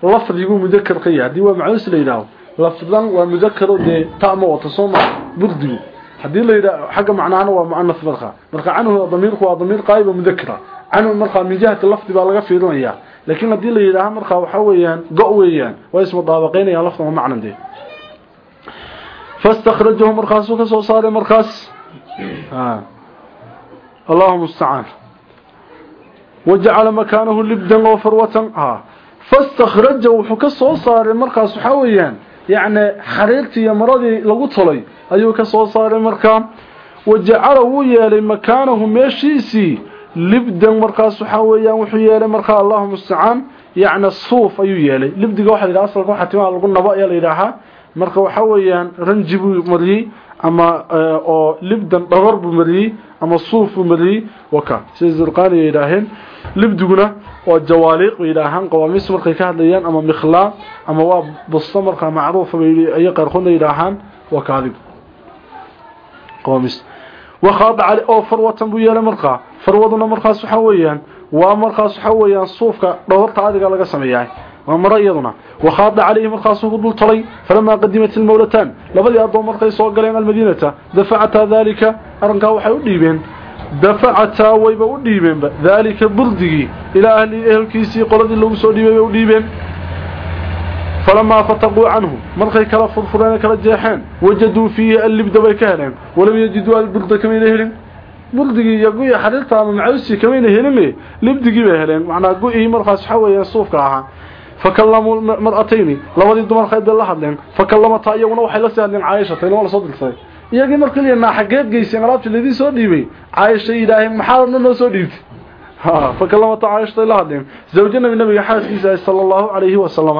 lafdigu mudakar ka yahay hadii waa macuus leeyahay lafdan waa mudakar de taamo wata soma burdigu haddii la yiraahdo xaga macnaana waa muannas marka. Marka anhu dhamirku waa dhamir qaayib oo mudakara anhu marka min jihada lafdi baa laga fiirinaya. Laakiin haddii la yiraahdo marka waxa weeyaan go weeyaan waa ismu daabaqeynaya lafta macna dee fastakhrajahu markaas uu ka soo saaray markaas. Ha Allahu musta'an waja'ala makanahu libdan wa farwatan. Ha fastakhrajahu wuxuu ka soo saaray markaas waxa weeyaan yacni xariirtii iyo maradii lagu tolay ayuu ka soo saaray markaa wajacala wuu yeelay makaanahu meeshiisii libdan markaas waxaa weeyaan wuxuu yeelay markaa allahuma mustacaan. Yacni suuf ayuu yeelay. Libdiga waxa la yidhaha asalka waxaa timaha lagu nabo ayaa la yidhaahaa marka waxaa weeyaan ranji buu mariyey ama eh, oo libdan dhogor buu mariyey ama suuf buu mariyey waka. Sida zurqaaniga yidhaaheen libdiguna waa jawaaliiq bay yidhaahaan qawaamiis markay ka hadlayaan ama mikhlaa ama waa busto markaa macruufa ayay qaarkoodna yidhaahaan waa kaadib qawaamiis. Wakhaada cali oo farwatan bu yeelay markaa. Farwaduna markaas waxaa weeyaan waa markaas waxaa weeyaan suufka dhogorta adiga laga sameeyahay ومر يدنا وخاض عليه مرخص دول طلي فلما قدمت المولتان لبدي ادو مرخي سو غلين المدينه دفعت ذلك ارنكا waxay u dhiibeen دفعت ويبا u dhiibeen ذلك بردغي الى اهل اهلكيسي qoladii lagu soo dhiibay u dhiibeen فلما فتقوا عنه مرخي كلا فرفران كلا جيحان وجدوا فيه اللبد بيكهلين ولم يجدوا البرد كمين هلين بردغي يقوي حريرتا ama macawsi كمين هلين لبدغي بهلين macna go'ii markaas waxa weeyaan suufka ahaa فكلموا المرأتين لودي دمر خيد الله hadleen فكلمتها iyaguna waxay la saadeen Aisha tayna wala soo dilsay iyagii markii leena xageed geyseen alaabta leedii soo dhiibay Aisha ilaahay maxaa noo soo dhiibtay ha فكلمتها Aisha la hadleen zawjana nabiga xaaskiisa sallallahu alayhi wa sallam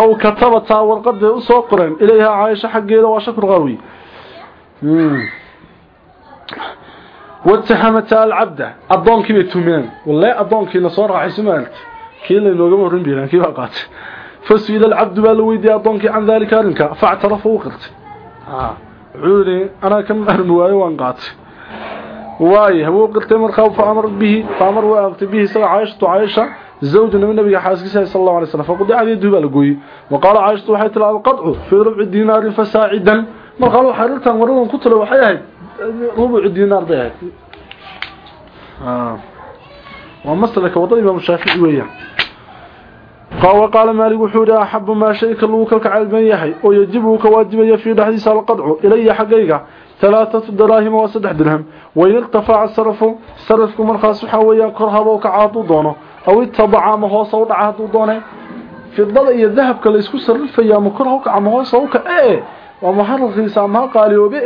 aw katabata warqad u soo qoreen ilayha Aisha xageeda waa shakr qawi واتهمت العبد kiina inooga horin biilan kii baa qaatay. Fasuida alcabdu baa la weydiiyey addoonkii can daalika arrinka factarafa wuu qirtay. Ah. Wuxuu yihi anaa ka maarmi waayo waan qaatay. Waay wuu qirtay markaa faamar bihi faamar waa amrtay bihi isaga caayishatu caayisha zawju nabi nabiga xaaskiisa sal allahu alay slam faqudi adeedu baa la gooyey. Wa qaala caayishatu waxay tilaada alqadcu fii rubci diinaarin fasaacidan markaa waxay rirtaan waradan ku talo waxay ahayd rubucu diinaar bay ahayd. Ah. ومسلك وضع الإمام الشافعي وياه قال وقال مالك وحوري أحب ما شيء كلوك الكعلم يحي ويجبه كواجب في حديث القطع إلي حقيقة ثلاثة دراهم وسدح درهم وإن ارتفع الصرف صرفكم الخاص حويا كرهب وكعاطو دونه أو اتبع ما هو صوت عهدو دونه fidada iyo dahabka la isku sarrifayaa ma kor hawka ama hoos hawka ee waa ma harqiisa ama qaaliyoobe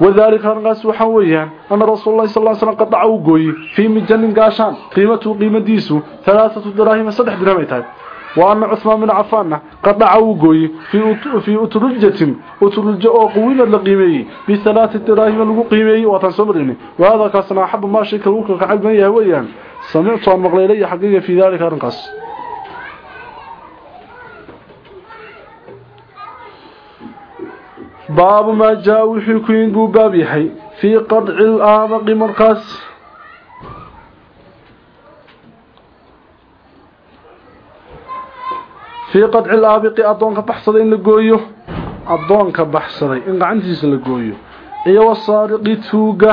wadaalika arrinkaas waxaa weeyaan anna rasuululahi sal slam qadaca u gooyey fii mijanin gaashaan qiimatuhu qiimadiisu halaaatu daraahima saddex dirham ay tahay wa anna cuhmaan bin cafaanna qadaca uu gooyey fii utrujatin utrujo oo quwimad la qiimeeyey bihalaati diraahima lagu qiimeeyey waataan soo marinay wahaada kaasna axaba maashayka wuxuu ka cagban yahay weeyaan samictu aan maqlaylaya xaggayga fii daalika arrinkaas baabu maa jaa wixii ku in buu baab yahay. Fii qadci laabaqi markaas. Fii qadci laabiqi addoonka baxsaday in la gooyo. Addoonka baxsaday in gacantiisa la gooyo. Iyo wasaariqi tuuga.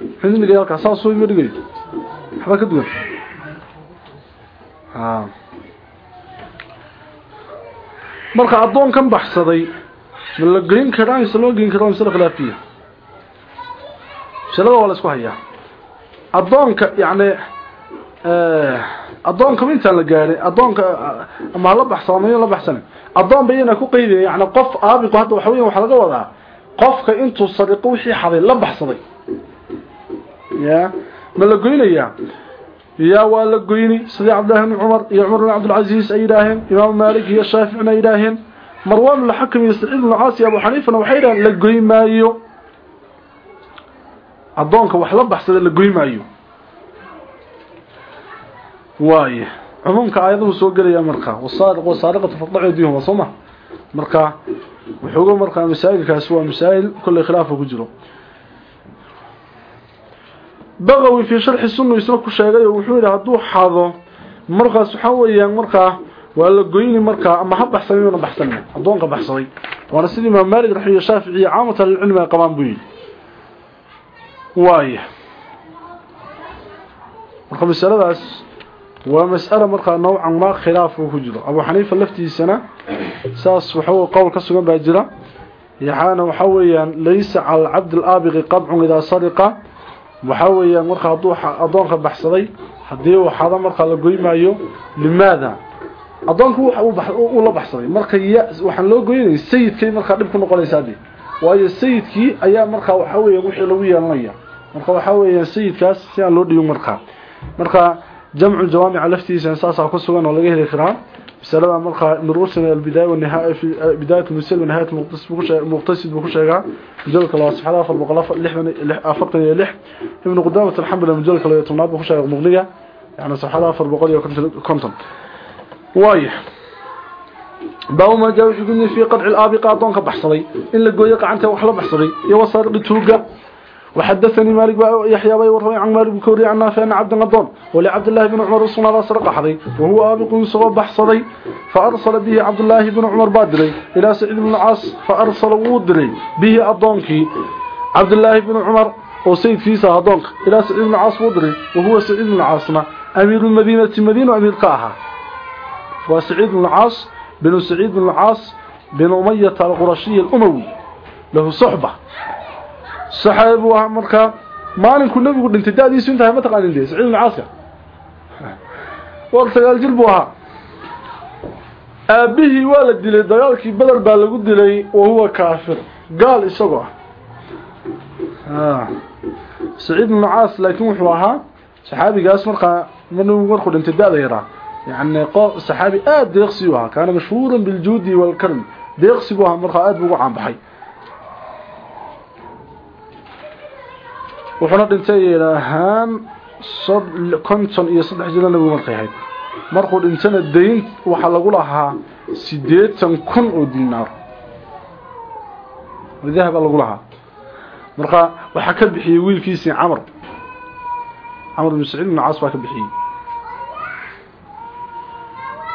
Muxuu dhigay halkaas saasuu marka adoonkan baxsaday ma la geyn karaa mise loo geyn karaa masala khilaafiya masalada waa la isku hayaa. Adoonka yacni adoonka intaan la gaadhay adoonka ama hala baxsado ama la baxsanin. Adoon ba iyana ku qaydaya yani qof aabiqu hadda waxa weya waxaa laga wadaa. Qofka intuu sadiqo wixii xaday la baxsaday. Ya ma la goynayaa يا ولا قيني سيدي عبد الله بن عمر يا عمر بن عبد العزيز اي راهن امام مالك يا شافعي اي راهن مروان الحكم يسعيد بن عاصي ابو حنيفه وحيرا لا قيم مايو adoonka wax la baxsada la goy maayo waaye umumka aayadu soo galaya marka wasaariq wasaariqatu fadlu diyum wasoma marka wuxuu marka masaa'ilkaas waa masaa'il kulli khilaaf ku jiro baqawi fi sharh sunna isna ku sheegay wuxuu yiraahdaa haduu xado markaas waxa weeyaan marka waa la goyni marka ama ha baxsan inuu baxsan adoonka baxsaday waana sidii imaam maalik rahiyo shaafici caamata ilmi qabaan buu waaye marka masaladaas waa mas'ala marka noocan ma khilaaf ku jiro. Abu xaniifa laftiisana saas wuxuu qowl ka sugan baa jira. Yaxaana waxa weeyaan laysa al abd al abiq qad'un idha sariqa waxa weeyaan marka haduu adoonka baxsaday haddii uu xada marka la goymaayo limaada? Adoonku waxa uu la baxsaday. Marka waxaan loo goynay sayidkay marka dib ku noqonaysaa waayo sayidkii ayaa marka waxa weeyaan wixii lagu yeelanaya marka waxa weeyaan sayidkaas si aan loo dhiyo marka. Marka jamcu jawaamic laftiisa saasa ku sugan oo laga heli karaa masalada markaa mirusn albidaaya wanihaaya fi bidaayat musil wanihayat muqtasid buu sheegay muqtasid buu sheegaa mujalka la saxada afar boqol afar lixdan afartan iyo lix. Ibn qudamah alhamdulillah mujalka la tobnaad buu sheegay muqniga yani saxada afar boqol iyo konton waayah baaw ma jaa wuxuu yidhi fi qadci al-aabiqa adoonka baxsaday in la gooyo qacanta wax la baxsaday iyo wasaariqi tuuga. وحدثني مالك يحيى بي وروي عن مالك بكوري عن نافع عن عبد النضون ولعبد الله بن عمر رسول الله سرق حضي وهو آبق صواب بحصري فأرسل به عبد الله بن عمر بادري إلى سعيد بن العاص فأرسل وودري به أضونكي عبد الله بن عمر وسيد فيسا أضونك إلى سعيد بن العاص وودري وهو سعيد بن العاصنا أمير المدينة مدينة أمير قاها وسعيد بن العاص بن سعيد بن العاص بن أمية القرشي الأموي له صحبة صحابه ومركا مالك النبي قد انتداء دي سنتها ما تقال دي سعيد بن العاص وارتقال جلبوها أبيه والد دلي دقالك بدر بالغو دلي وهو كافر قال إساقوا آه. سعيد بن العاص لكن وحوها صحابي قاس مركا منه مركو انتداء ديرا يعني صحابي آد ديقسيوها كان مشهورا بالجود والكرم ديقسيوها مرخى آد بقو عام بحي wuxuuna dhintay ilaahaan konton iyo saddex jira nabigu markay markuu dhintana dayn waxaa lagu lahaa siddeetan kun oo diinaar dahabaa lagu lahaa. Marka waxaa ka bixiyey wiilkiisii camar. Camar bn saciid bn caas baa ka bixiyey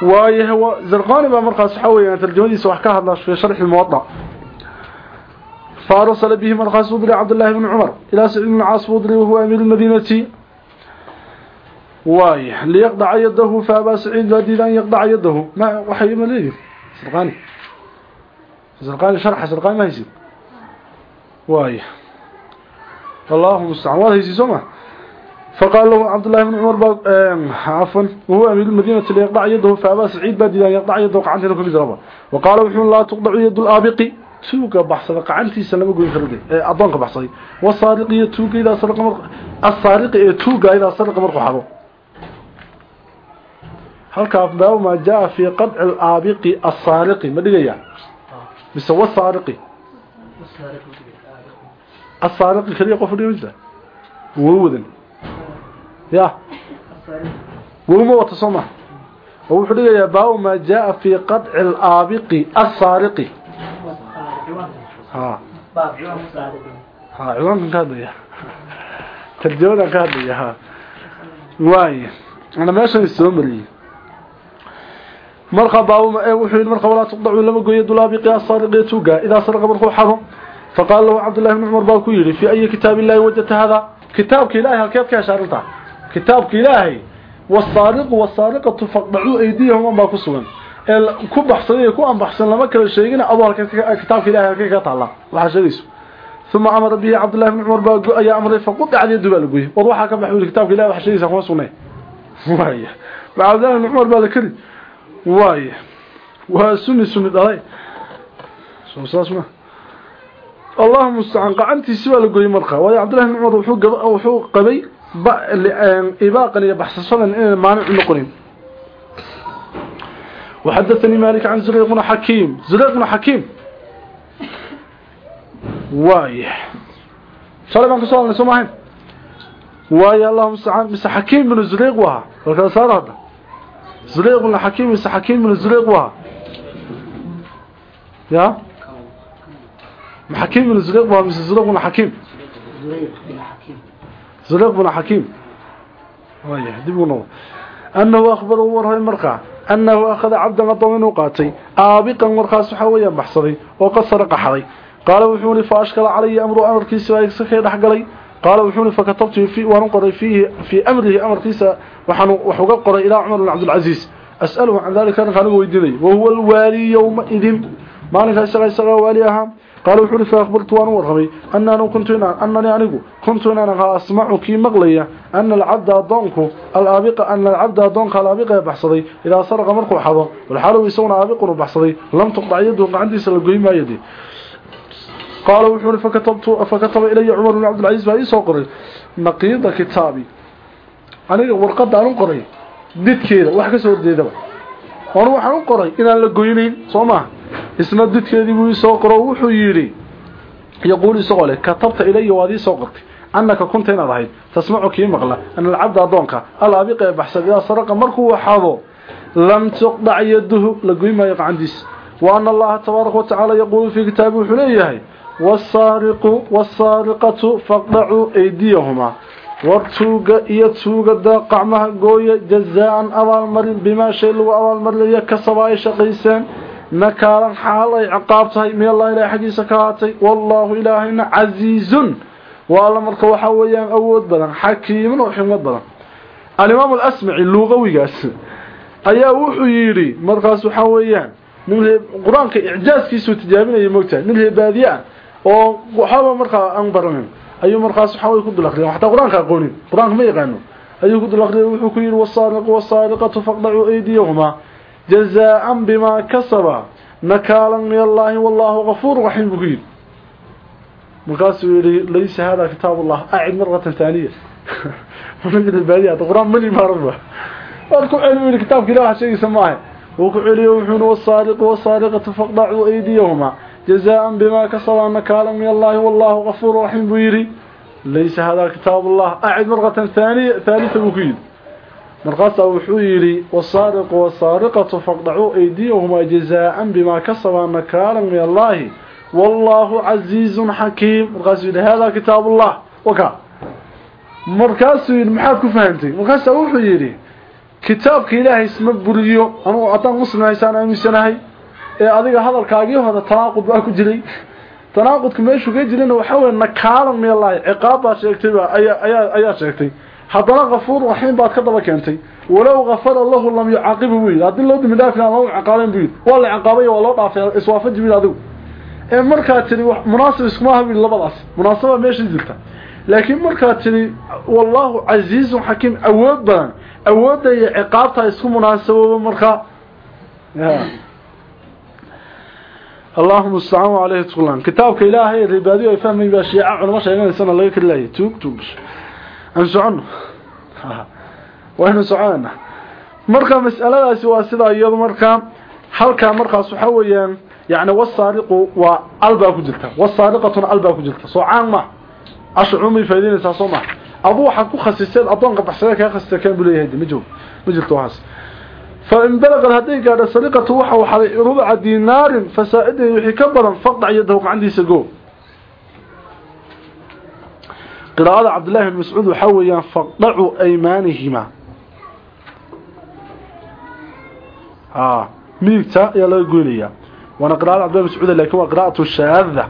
waayahe zarqani baa markaas waxaa weeyaan wax ka hadlaa fi sharxi فارسل به مرقس ودري عبد الله بن عمر الى سعيد بن عاص ودري وهو امير المدينه وايه ليقطع يده فابا سعيد بدي ان يقطع يده ما وحي مليه زرقاني زرقاني شرح زرقاني ما يصير وايه اللهم استعان هذا يسمع فقال له عبد الله بن عمر عفوا وهو أمير المدينة اللي يقطع يده فأبا سعيد بادي يقطع يده وقعنته لكم يضربه وقال وحول لا تقطع يد tuuga baxsada qacantiisa lama goyn karo ee adoonka baxsaday. Wasaariqiyo tuuga idaa sadaqa mar asaariqi ee tuuga idaa sadaqa markuu xado halkaa baabu maa jaa fi qadci alaabiqi asaariqi ma dhigaya mise wasaariqi asaariqi kaliya qof dhiga majirta wuu wadan. Ya wuu wata soo ma? Oo wuxuu dhigayaa jaa fi qadci alaabiqi asaariqi ha ciwaankan ka hadlaya tarjamadan ka hadlaya ha waaye ana meeshan soo mariyey. Marka baabu wuxuu yidhi marka walaa tuqdacu lama gooyo dulaabi qiyaas saariqee tuugaa idaa saraqa markuu xado faqaala lahu cabdullahi bni cumar baa ku yidhi fii ayi kitaabi illaahi wajadta hada kitaabka ilaahay halkeed ka hesha arrintaa? Kitaabka ilaahay wasaariqu wasaariqatu faqdacuu aydiyahum ku sugan baxsaday ku anbaxsan lama kala sheegina adoo halka kitaabka ilaahay halka ka taala waxa sheegayso ثم امر به عبد الله بن عمر بaa ayaa amray faqud عليه dubal gooy war waxa ka baxay kitaabka ilaahay waxa sheegaysa kuma sunnay waaya عبد الله بن عمر baa kari واي وسني سني داي سو ساسما اللهم استعان قعنتي سوى لغوي مرقه واي عبد الله بن عمر وحو قب وحو قبي اباقا يا بحثسن ان مانع نقولين وحدثني مالك عن زريق بن حكيم. زريق بن حكيم. واي. سلام عليكم سلام سمعين واي اللهم استعان بس حكيم بن زريق وها. وكذا صار هذا. زريق بن حكيم بس حكيم بن زريق وها. يا؟ حكيم بن زريق وها بس زريق بن حكيم. زريق بن حكيم. annahu akhada cabdan adoom inuu qaatay aabiqan warkaas waxaa weeyaan baxsaday oo qasara qaxday qaala wuxuu ihi fa ashkala calaya amru amarkiisa baa iska kaga dhexgalay qaala wuxuu ihi fakatabtu waanu qoray fii amrihi amarkiisa waxaanu wax uga qoray ilaa cumar bin cabdilcasiis as'aluhu can dalika arrinka anigu weydiinay wahuwa alwaali yowma idin maalinka isaga isaga waali ahaa qaal wuxuu ri faaqbaltu waan u warramay annanu kuntu inaan annani anigu kuntu inaan ahaa asmacu kii maqlaya ana alcabda adoonku alaabiqa ana alcabda adoonka alaabiqa ee baxsaday. Idaa saraqa markuu xado walxalow isaguna aabiqunu baxsaday. Lam tuqdac yadu gacantiisa la goy maayadii qaala wuxuu ri fakatabtu fakataba ilaya cumar bn cabdilcaziis baa ii soo qoray. Naqiida kitaabi. Aniga warqadda aan u qoray didkeeda wax ka soo horjeedaba. Oon inaan la goynayn soo isna didkeedii buu isoo qoro wuxuu yidhi yaquulu isagoo leh katabta ilaya waad iisoo qortay annaka kunta inaad ahayd tasmacu kii maqla an alcabda addoonka alaabiqee baxsan idaa saraqa markuu waxado lam tuqdac yaduhu la goy maayo wa anna allaha tabaaraka watacaala yaquulu fii kitaabi wuxuu leeyahay wasaariqu wasaariqatu faqdacuu aydiyahumaa war tuuga iyo tuugada qacmaha gooya jazaa-an abaalmarin bimaa shay lagu abaalmarinayo kasaba ay shaqayseen nakaalan xaal ay ciqaab tahay min allah ilahay xaggiisa ka haatay wallaahu ilaahayna casiizun waa alla marka waxaa weeyaan awood badan xakiiman oo xikmad badan alimaam alasmaci luuqawigaas ayaa wuxuu yidhi markaas waxaa weeyaan nin qur'aanka icjaaskiisuu tijaabinaya mogtahay nin reebaadiye ah oo waxaaba markaa aan baranin ayuu markaas waxa way ku dul akhriyay hatta quraanka aqoonin quraanka ma yaqaano ayuu ku dul ku yiri wasaariqu wasaariqatu aydiyahuma jazaa'an bima kasaba nakalan min Allah wallahu ghafurur rahim bughir markaas uu yiri laysa hada kitabullah a'id maratan thaniya من البادية القرآن من يماربه واركو علمي الكتاب كلا شيء سماه وكو عليه وحون والصارق والصارقة فاقضعوا أيديهما جزاء بما كسبا نكالا من الله والله غفور رحيم بيري ليس هذا كتاب الله أعد مرة ثانية ثالثة markaasaa wuxuu yidhi wasaariqu wasaariqatu faqdacuu aydiyahumaa jazaa-an bimaa kasabaa nakaaran min allaahi. Wallaahu casiizun xakiim. Markaasuu yidhi haadaa kitaabullah. Waka. Markaasuu yidhi maxaad ku fahamtay? Markaasaa wuxuu yidhi kitaabka ilaahay isma buriyo anugu haddaan muslim haysaan aaminsanahay ee adiga hadalkaagii hore tanaaqud baa ku jiray. Tanaaqudka meeshuu ka jirana waxaa weye nakaaran min allaahi. Ciqaab baa sheegtay ayaa sheegtay haddana kafuur raxiim baad ka daba keentay walow kafara lahu lam yucaaqibu buu yidhi haddii loo dimi dhaafi lahaa lama ciqaaben buu yidhi waa la ciqaabay waa loo dhaafay iswaafaji buu yidhi adigu ee markaa tiri munaasib iskuma aha buu yidhi labadaas munaasaba meesha jirta laakiin markaa tiri wallahu casiizun xakiim awood badan awoodda iyo ciqaabta isku munaasabooba markaa اللهم استعانوا عليه تقولان كتابك إلهي الربادي ويفهمي بأشياء علماء شيئا السنة الله يكر الله توب توب أنسعنا وإحنا سعانا مركا مسألة سوى سيدة أيضا مركا حلقا مركا سحويا يعني والسارق وألبا كجلتا والسارقة ألبا كجلتا سعان ما أشعومي فايدين ساسوما أبو حكو خسيسين أبوان قبحسيك يا خسيسين كان بليه هيدي مجو مجلتو هاس فإن بلغ هدي قال سرقة وحا وحا ربع دينار فسائده يحي كبرا فقطع يده عندي qiraa'ada cabdillaahi bn mascuud waxaa weeyaan faqdacu aymaanihima. Miigta ayaa laga goynayaa waana qira'ada cbdillahi mascuud laakiin waa qira'atu shaadda.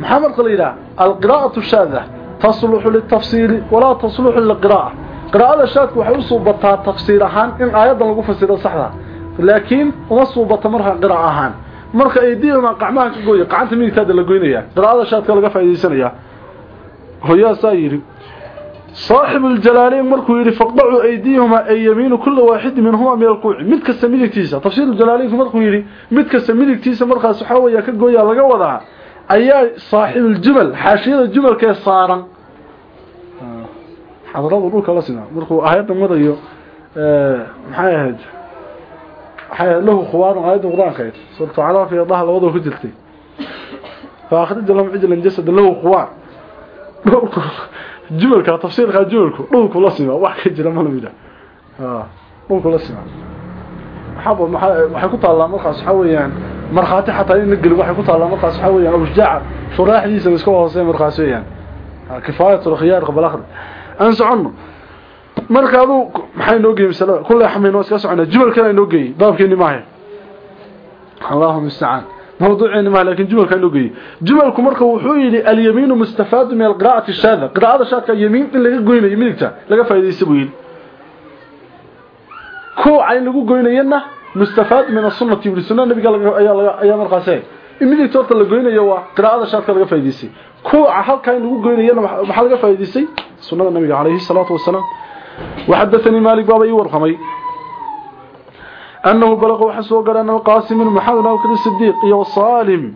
Maxaa marka la yidhaha alqiraa'atu shaadda tasluxu litafsiiri walaa tasluxu liqiraa'a qiraa'ada shaadku waxay u suubataa tafsiir ahaan in aayaddan lagu fasiro saxda laakiin uma suubata marka qiraa'a ahaan. Marka aydiihimaa qacmaha ka gooya gacanta miigtaada la goynayaa. Qiraa'ada shaadka laga faa'iidaysanaya hoyaasaa yidhi saaxibu ljalaalayn markuu yidhi faqdacuu aydiyahumaa ay yamiinu kulla waaxidi minhumaa min alquuci mid kasta midigtiisa tafsiirujalaalayinku markuu yidhi mid kasta midigtiisa markaas waxaa weeya ka gooyaa laga wadaa ayaa saaxibuuljumal xaashiyada jumalkee saaran. Ah, Xadaradu dhulka la sina markuu aayadda marayo eh, maxay ahayd? Waxay ahayd? Lahu khuwaaran aayadda qur'aanka ayd suuratu calaafiya dhaha labadoo ku jirtay. Fa akhrija lahum cijlan jasada lahu khuwaar khuwaan jumalka tafsiirka jumalku dhulku la sina wax ka jira ma lamida ha dhulku la sina xabo waxay ku taalaa markaas waxa weeyaan marxaati xataa in gal waxay ku taalaa markaas waxa weeyaan awjaac shuraaxdiisa iska hoosay markaas weeyaan. Kifaayatu khiyar qabla akhir aan socono marka adu maxay noo geeyay mas'alada kullu xamayno iska socono jibal kale noo geeyay baabkeeni ma ahay Allahu musta'an موضوعنا ما لكن جمل كان لغي جملku marka wuxuu yiri al-yamin mustafad min al-qira'ati ash-shadha qira'ada shadka yamin in laga goynayo midigta laga faa'iideysto buu yiri ko ay lagu goynayna mustafad min as-sunnati wa sunnah nabiga ayaa ayaa markaasay in midigta horta la goynayo waa qira'ada shadka laga faa'iideystay ko halka in lagu goynayna waxa laga faa'iideystay sunnada nabiga alayhi salatu wassalam وحدثني مالك بابا يورقمي أنه بلغ وحسوق أنه قاسم بن محمد بن الصديق إيو صالم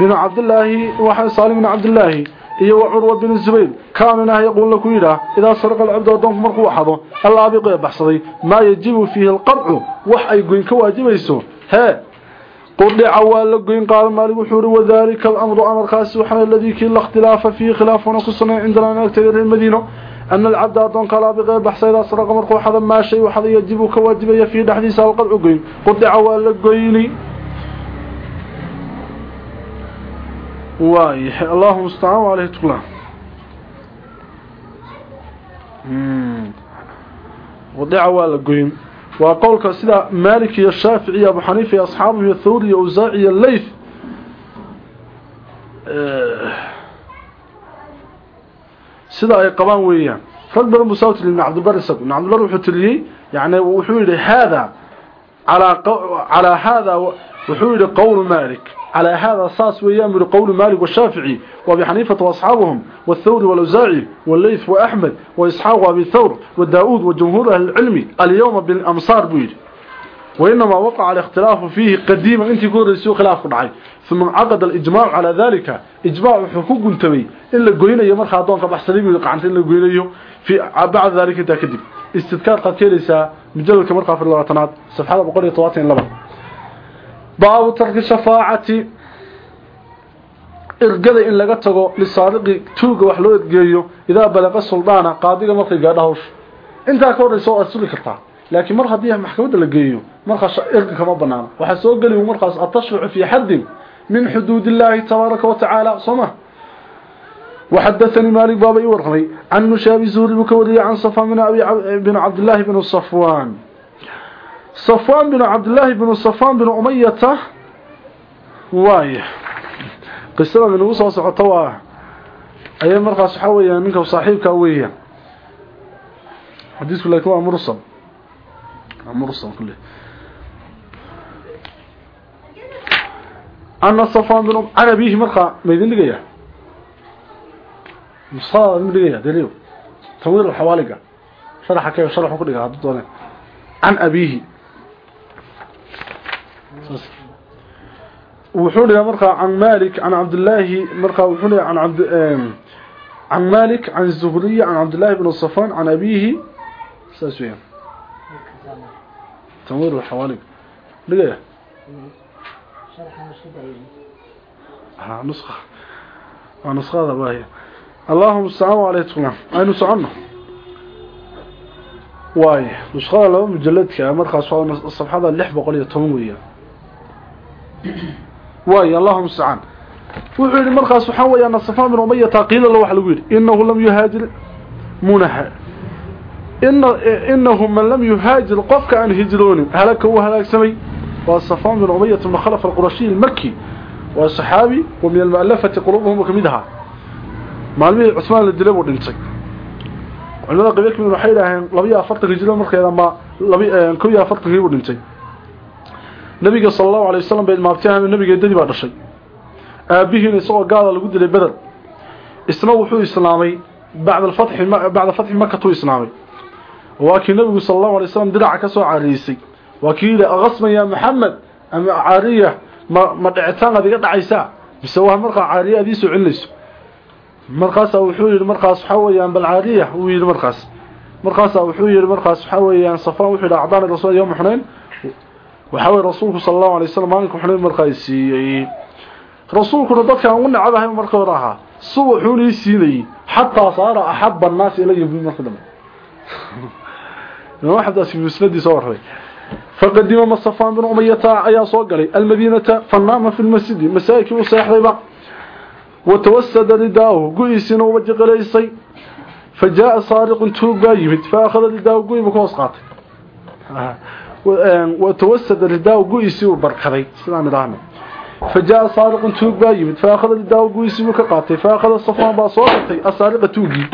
بن عبد الله وحي صالم بن عبد الله إيو عروة بن الزبير كاننا يقول لك إذا إذا سرق العبد ودنك مرقو وحضه الله بقى بحصري ما يجب فيه القرع وحي يقول كواجب يسو ها قل عوال لقين قال مالك وحور وذلك الأمر أمر خاص وحنا الذي كل اختلاف فيه خلافنا كسنا عندنا نكتغير المدينة أن العبد أدون قال بغير بحث إذا سرق مرقو حدا ما شيء وحدا يجب كواجب يفي دحديث القرع قين قل عوال لقيني واي اللهم استعان عليه تقلا وضع والقين وقولك سيدا مالك يا الشافعي ابو حنيفه يا اصحابه يا الثوري يا اوزاعي يا الليث سيدا اي قبان ويان فقبل مساوت لابن عبد البر السبب ابن عبد البر وحتلي يعني وحول هذا على قو... على هذا وحول قول مالك على هذا أساس ويامر قول مالك والشافعي وابي حنيفة وأصحابهم والثوري والأوزاعي والليث وأحمد وإسحاق وأبي الثور والداود وجمهور أهل العلم اليوم بالأمصار بير وإنما وقع الاختلاف فيه قديما انت يقول رسول خلاف قرعي ثم عقد الإجماع على ذلك إجماع حقوق انتبي إلا قوينة يمر خاطون قبح سليم وقعنتين إلا قوينة في بعد ذلك انت كذب استذكار قد كيليسا مجلد كمرقى في اللغتنات صفحة بقول يطواتين لبا باب ترك الشفاعة irgada in laga tago lisaariqi tuuga wax loo edgeeyo idaa balaqa suldaana qaadiga markay gaadha hawsh intaa ka horeysa waa suli kartaa laakiin mar haddii maxkamadda la geeyo markaas irga kama banaano waxaa soo geli markaas atashfucu fi xaddin min xuduud illaahi tabaaraka wa tacaala sooma وحدثني مالك بابا يورقمي عن مشابي زوري بكوري عن صفوان بن, أبي بن عبد الله بن صفوان صفوان بن عبد الله بن صفوان بن أمية وايه قصة من وصل سقطوا أي مرقى صحوية منك وصاحبك أوية حديث لك هو مرسل mursal kulli ana safan bin arabihi marka maydin dhigaya musaad mid dhigaya daliil tawir alhawaliga sharaxa kay sharaxu ku dhigaa haddu doonay an abihi wuxuu dhigaa marka an malik an abdullahi marka wuxuu dhigaa an abd an malik an zuhriya an abdullahi ibn safan an abihi saswiyah tanwiir xawaalig dhigaya ha nusa waa nusada baahiya allahuma staaan aleyh tula aynu soconno waayo nusqada laba mujaladka markaas waa safxada lix boqol iyo toban weeya waayo allahuma istacaan wuxuu yihi markaas waxaa weeyaa nasafaan bin umayata qiila la waxa lagu yidhi inahu lam yuhaajir munaha inahu man lam yuhaajir qofka aan hijroonin halaka wuu halaagsamay? Waa safaan bin umayat bn khalaf alqurashiy almaki waa saxaabi wa min almu'allafati qulubuhum ka mid ahaa maalmihii cusmaan la dilay buu dhintay. Culimada qabiil ka mid waxay idhaaheen labiyo afartan hijro markeeda ma laba kow iyo afartankii buu dhintay. Nabiga sala allahu alay wasalam bay maabtiyahan nabiga dadi baa dhashay. Aabihiina isagoo gaala lagu dilay bedel isna wuxuu islaamay bacda alfatxi bacda fatxi maka tuu islaamay waakii nabigu sallallahu alayhi wasallam diraca ka soo caariisay wakiila aqasma ya maxamed ama caariya ma ma dhicitaan adiga dhacaysa? Bise waa markaa caariya adii soo celinayso. Markaas wuxuu yiri markaas waxa weeyaan bal caariya uu yiri markaas. Markaas wuxuu yiri markaas waxa weeyaan safaan wuxuu dhacdaan rasuul yawm xunayn. Waxa weey rasuulku sallallahu alayhi wasallam maalinka xunayn markaas siiyay rasuulku dadka uu nacabahay markaa hore ahaa. Suu wuxuu nii siinay hatta saara ahabba an-nas ilayhi imam axmed as musnadii soo warray faqadima ma safaan bin umayata ayaa soo galay almadiinata fanaama fi lmasjidi masaajidkii u seexdayba. Watawasada ridaahu go-iisiina uba jeqalaysay fa jaa-a saariqun tuug baa yimid fa akhada ridaahu go-i buu ka hoos qaatay. Watawasada ridaahu go-iisii uu barkaday. Sidaan idhaahna fa jaa-a saariqun tuug baa yimid fa akhada ridaahu go-iisii buu ka qaatay. Fa akhada safaan baa soo qatay asaariqa tuugii.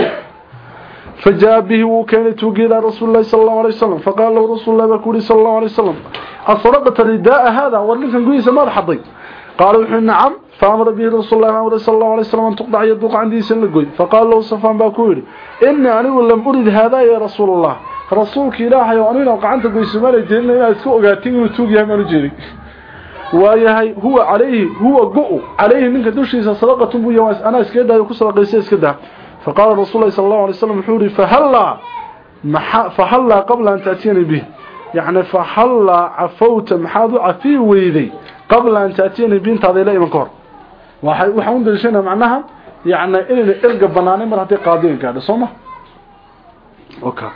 فجاء به وكان توقي إلى رسول الله صلى الله عليه وسلم فقال له رسول الله بكوري صلى الله عليه وسلم أصرقت الرداء هذا ولكن قويس ما حضي قالوا وحين نعم فأمر به رسول الله صلى الله عليه وسلم أن تقطع يدوق عندي سن لقوي فقال له صفان باكوري إني أنا لم أريد هذا يا رسول الله رسولك إلهي وأنينا وقعنت قويس ما لدينا إلا أسكو أغاتين وتوقي هم أنجري waayahay huwa calayhi huwa go calayhi ninka dushiisa sadaqatun buu yahay ana iska daayo ku sadaqaysay iska daa فقال رسول الله صلى الله عليه وسلم حوري فهلا فهلا قبل أن تأتيني به يعني فهلا عفوت محاض عفي ويدي قبل أن تأتيني به انت هذا إلي من كور وحاون دلشينا معناها يعني إلي إرقى بناني مرحتي قادين كذا صمة أوكي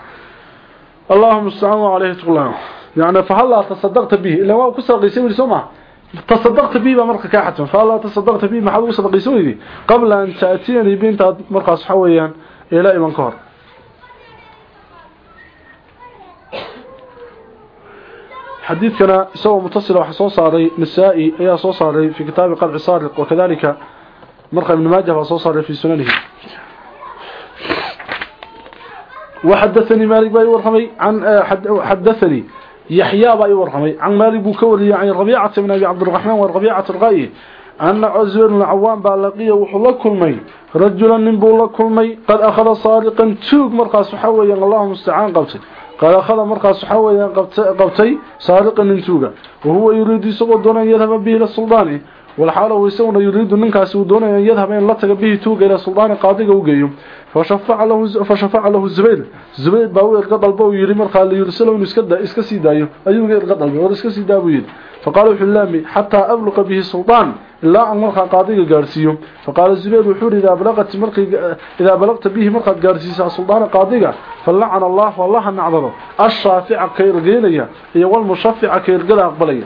اللهم استعانوا عليه تقول يعني فهلا تصدقت به إلا هو كسر قيسي ولسمه تصدقت به مرقه كاحتم فالله تصدقت به ما حد وصدق يسوي قبل أن تأتيني بنت مرقه صحويا إلى إيمان كهر حديث كان سوى متصل وحصو صاري نسائي ايا صو صاري في كتاب قلع صارق وكذلك مرقه ابن ماجه وصو صاري في سننه وحدثني مالك باي ورحمي عن حدثني يحيى باي ورحمي عن مالك بو كوري عن ربيعه بن ابي عبد الرحمن وربيعه الرغي ان عزير بن العوام بالقيه وحو لكلمي رجلا من بو لكلمي قد اخذ صادقا توق مرقاس وحويا الله مستعان قبتي قال اخذ مرقاس وحويا قبتي صادقا من توقا وهو يريد يسقط دون ان يذهب به الى walxaalow isaguna yuriidu ninkaasi uu doonaya an yadhaba in la taga bihi tuuga ilaa suldaani qaadiga u geeyo fashafaca lahu zubayr zubayr baa u erga dalba uu yidhi markaa layursalahu inu iska sii daayo ayuu ga erga dalbay war iska sii daa buu yidhi faqaala wuxuu laami xataa abluqa bihi suldaan ilaa an markaa qaadiga gaarhsiiyo faqaala zubayr wuxuu yidhi idaa balaqta bihi markaad gaarhsiisa suldaana qaadiga falacana allah allaha nacdaro ashaafica ka ergeynaya iyo walmushafica ka ergada aqbalaya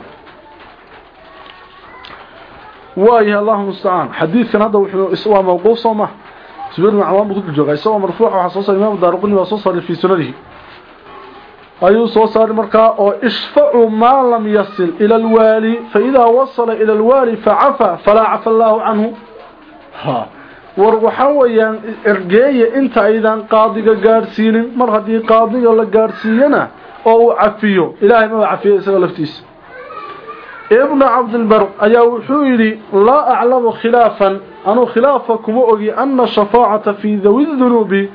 وايه اللهم استعان حديث كان هذا وحو اسوا موقوف صومه سبيل مع عوام بقول جوغا اسوا مرفوع وحصص الامام الدارقطني وصص في سنده ayuu soo saar markaa oo ishfa'u ma lam yasil ila alwali fa idha wasala ila alwali fa'afa fala afa Allah anhu ha war waxa weeyaan ergeeye inta aydan qaadiga gaarsiinin mar hadii qaadiga la gaarsiiyana oo uu cafiyo ilaahay ma cafiyo isaga laftiisa ibnu cabdilbar ayaa wuxuu yidhi laa aclamu khilaafan anuu khilaafa kuma ogi ana shafaacata fii dawi dunuubi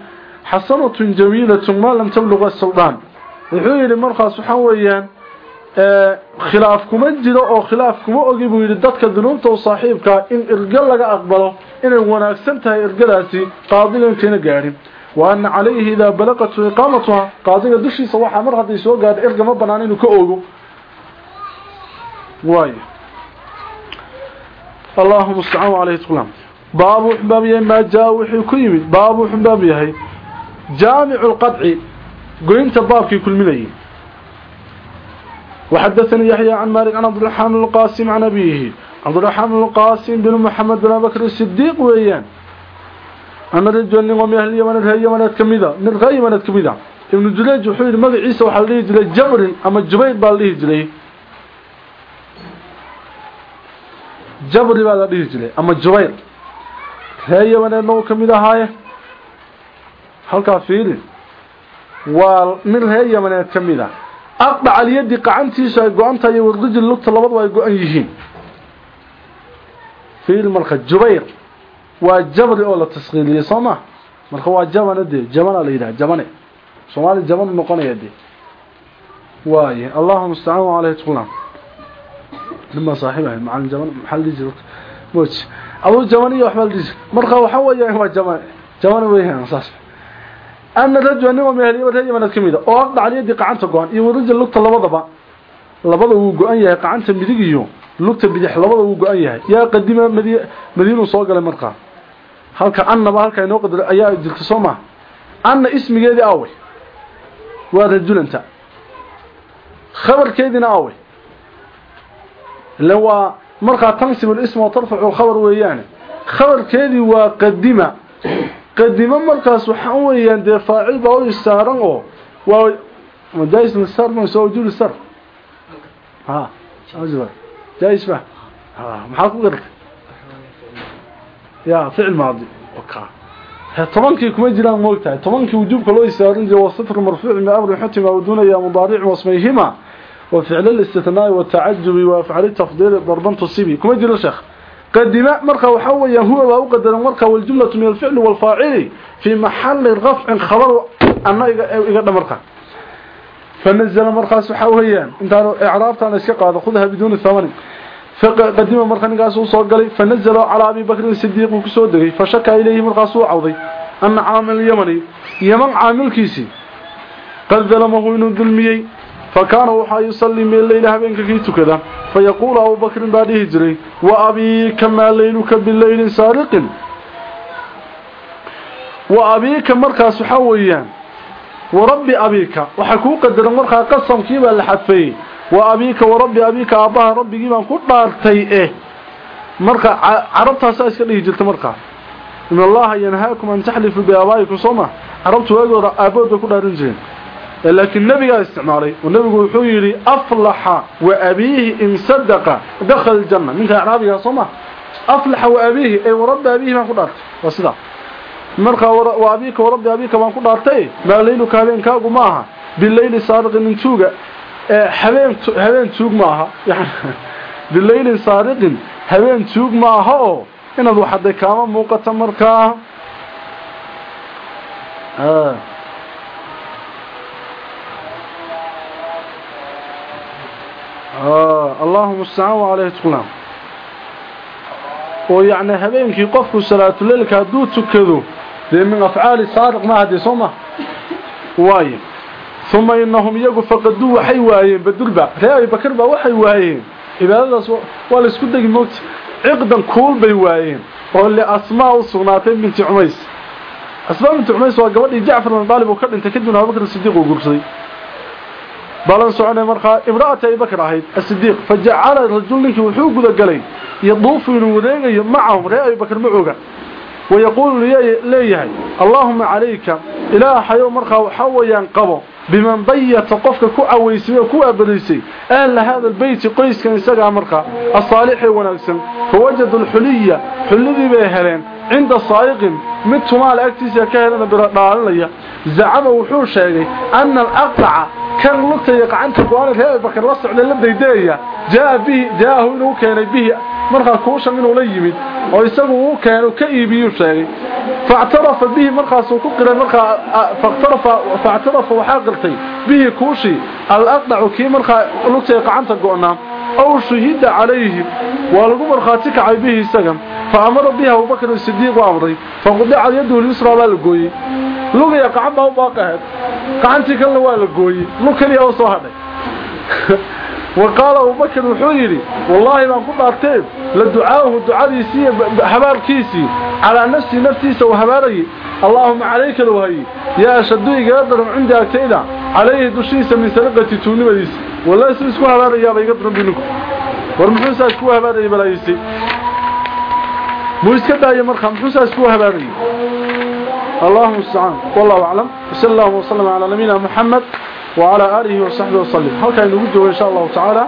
xasanatun jamiilatun maa lam tabluqa sawdaan. Wuxuu yidhi markaas waxaa weeyaan eh, khilaaf kuma jiro oo khilaaf kuma ogi buu yidhi dadka dunuubta u saaxiibkaa ah in irgo laga aqbalo inay wanaagsan tahay irgadaasi qaadigankayna gaadhin wa ana calayhi idaa balaqatu iqaamatuha qaadiga dushiisa waxaa mar hadday soo gaadha irga ma bannaan inuu ka oogo. واي اللهم استعان عليه تقلام باب حباب ما جاء وحي كيمد باب حباب يهي جامع القطع قلنت بابك كل مني وحدثني يحيى عن مالك عن عبد الرحمن القاسم عن أبيه عبد الرحمن القاسم بن محمد بن بكر الصديق ويان أنا رجل نغم أهل اليمن اليمن كميدا نرغى يمن كميدا ابن جليج وحيد مدى عيسى وحليه جلي جبر أما الجبيد بالله جلي jabri baa la dhihi jiray ama jubayr. Ree yamaneedna uu ka mid ahaaye? Halkaa fiili. Waa nin ree yamaneed ka mid ah. Aqdac alyadi qacantiisu ay go-an tahay iyo warrijil lugta labaduba ay go-an yihiin. Fiili marka jubayr waa jabri oo la taskiiliyey soo ma? Marka waa jabana dee jabana la yidhaha jabane. Soomaali jaban noqonaya dee. Waaye allahuma nimaa saaxiib macalin jaban maxaa la dhihi jiray jaban iyo waxbaa la marka waxa weeyaan waa jaban jaban weeyaan saas. Ana rajula nin oo meheliyabad reer yamanad ka ah, oo af qacanta go-an iyo warija lugta labadaba. Labada wuu go-an yahay qacanta midig iyo lugta bidix labada wuu go-an yahay. Yaa qadima madiinuu soo galay markaa halka annaba halka inoo qadaro ayaa jirta soo maha anna ismigeedii aawey waa rajulanta. Khabarkeediina aawey خبر كيدنا أوي لو مرقى تنسب الاسم وترفع الخبر ويانه خبر كيدي وقدمه قدمه مرقى سبحان ويان دي فاعل باو يسارن او و مجايز السر من سو جول السر ها اجوا جايز با ها ما حكو قرت يا فعل ماضي وكا طبنكي كما جيران موقتها طبنكي وجوبك لو يسارن جو صفر مرفوع من امر حتم ودون يا مضارع واسميهما وفعل الاستثناء والتعجب وفعل التفضيل ضربا تصيبي كما يجري الشيخ قدم مركه وحويا هو وقدر مركه والجملة من الفعل والفاعل في محل رفع خبر أنه يقدر مركه فنزل مركه سحويا انت اعرابت انا اسكا قاده خذها بدون ثمن فقدم مركه نقاس سو غلي فنزل على ابي بكر الصديق وكسو دغي فشكى اليه مركه سو عوضي ان عامل اليمني يمن عامل كيسي قد ظلمه انه ظلميي فكان وحا يصلي من الليل هبينك كي تكدا فيقول أبو بكر بعد هجري وأبيك ما ليلك بالليل سارق وأبيك مركز حويا وربي أبيك وحكو قدر مركز قسم كيبا لحفي وأبيك وربي أبيك أباها ربي كيبا كنت نارتي إيه مركز عربتها ساسك اللي هجرت مركز إن الله ينهاكم أن تحلفوا بأبائكم صمع عربت وأقول أبوك كنت laakiin nabigaa isticmaalay. Oo nabigu wuxuu yidhi aflaxa wa abiihi in sadaqa dakhala aljanna. Ninka acraabigaa soo ma? Aflaxa wa abiihi ay warabbi abiihi baan ku dhaartay. Waa sidaa markaa wa abiika warabbi abiika baan ku dhaartay. Maa layluka habeenkaagu ma aha. Bileyli saariqin in tuuga habeen habeen tuug ma aha. Yani [LAUGHS] bileylin saariqin habeen tuug ma aha oo inaad waxaday kaama muuqata markaa. آه اللهم استعان عليه تقلام ويعني هبينكي قفكو صلاة الليل كادو تكذو ذي من أفعال صادق ما هدي صمة واي ثم إنهم يقوا فقدوا وحي وايين بدلبا رأي بكربا وحي وايين إذا هذا والاسكو دقي موت عقدا كول بي وايين واللي أسماء صناتين بنت عميس أسماء بنت عميس وقبل جعفر بن طالب وكرد انت كدنا أبو بكر الصديق وقرصي Soconay markaa imraata ay bakr ahayd as-sidiiq fajacala rajulki wuxuu guda galay yaduufu inuu wareegayo macahum ree ay bakr macooga ويقول ليهي اللهم عليك إلهي مرخى وحويا قبو بمن ضيت قفك وكو أبريسي أهل هذا البيت قيس كان يساقع مرخى الصالح ونكسن فوجدوا الحلية حلذي بيهلين عند الصائق متما الأكتسي كهلنا برقال زعم وحوش أن الأقطع كان لقطة يقعنت قوانا هاي بكر لصع للبدا يدايا jaa bihi jaahu inuu keenay bihi markaa kuushan inuu la yimid oo isagu uu keeno ka iibiyuu sheegay factarafa bihi markaasuu ku qiray markaa factarafa factarafa waxaa qirtay bihi kuushii al-aqdacu kii markaa lugtay qacanta go'naa aw shuhida calayhi waa lagu markhaati kacay bihi isaga fa amara bihi abubakr sidiiq u amray faqudicat yadduhu lyusraa baa la gooyey lugaya qacan baa u baaqaheed qacantii kalena waa la gooyey lug keliya u soo hadhay wa qaala abubakr wuxuu yidhi wallaahi baan ku dhaartee la ducaahu ducadiisii iyo habaarkiisii calaa nafsii naftiisa uu habaarayay allaahuma calayka lowhayi yaa ashaddu igala daran cindi agtayda calayhi dushiisa min sariqati tuunnimadiisa سرقة توني مديس والله اسمه اسكو هباري يا بيقدر بينكم ورمحوسا اسكو هباري بلايسي مو اسكدا يا مرخم محوسا اسكو هباري اللهم استعان والله أعلم وصلى الله وسلم على نبينا محمد وعلى آله وصحبه وسلم هل كان نوجه إن شاء الله تعالى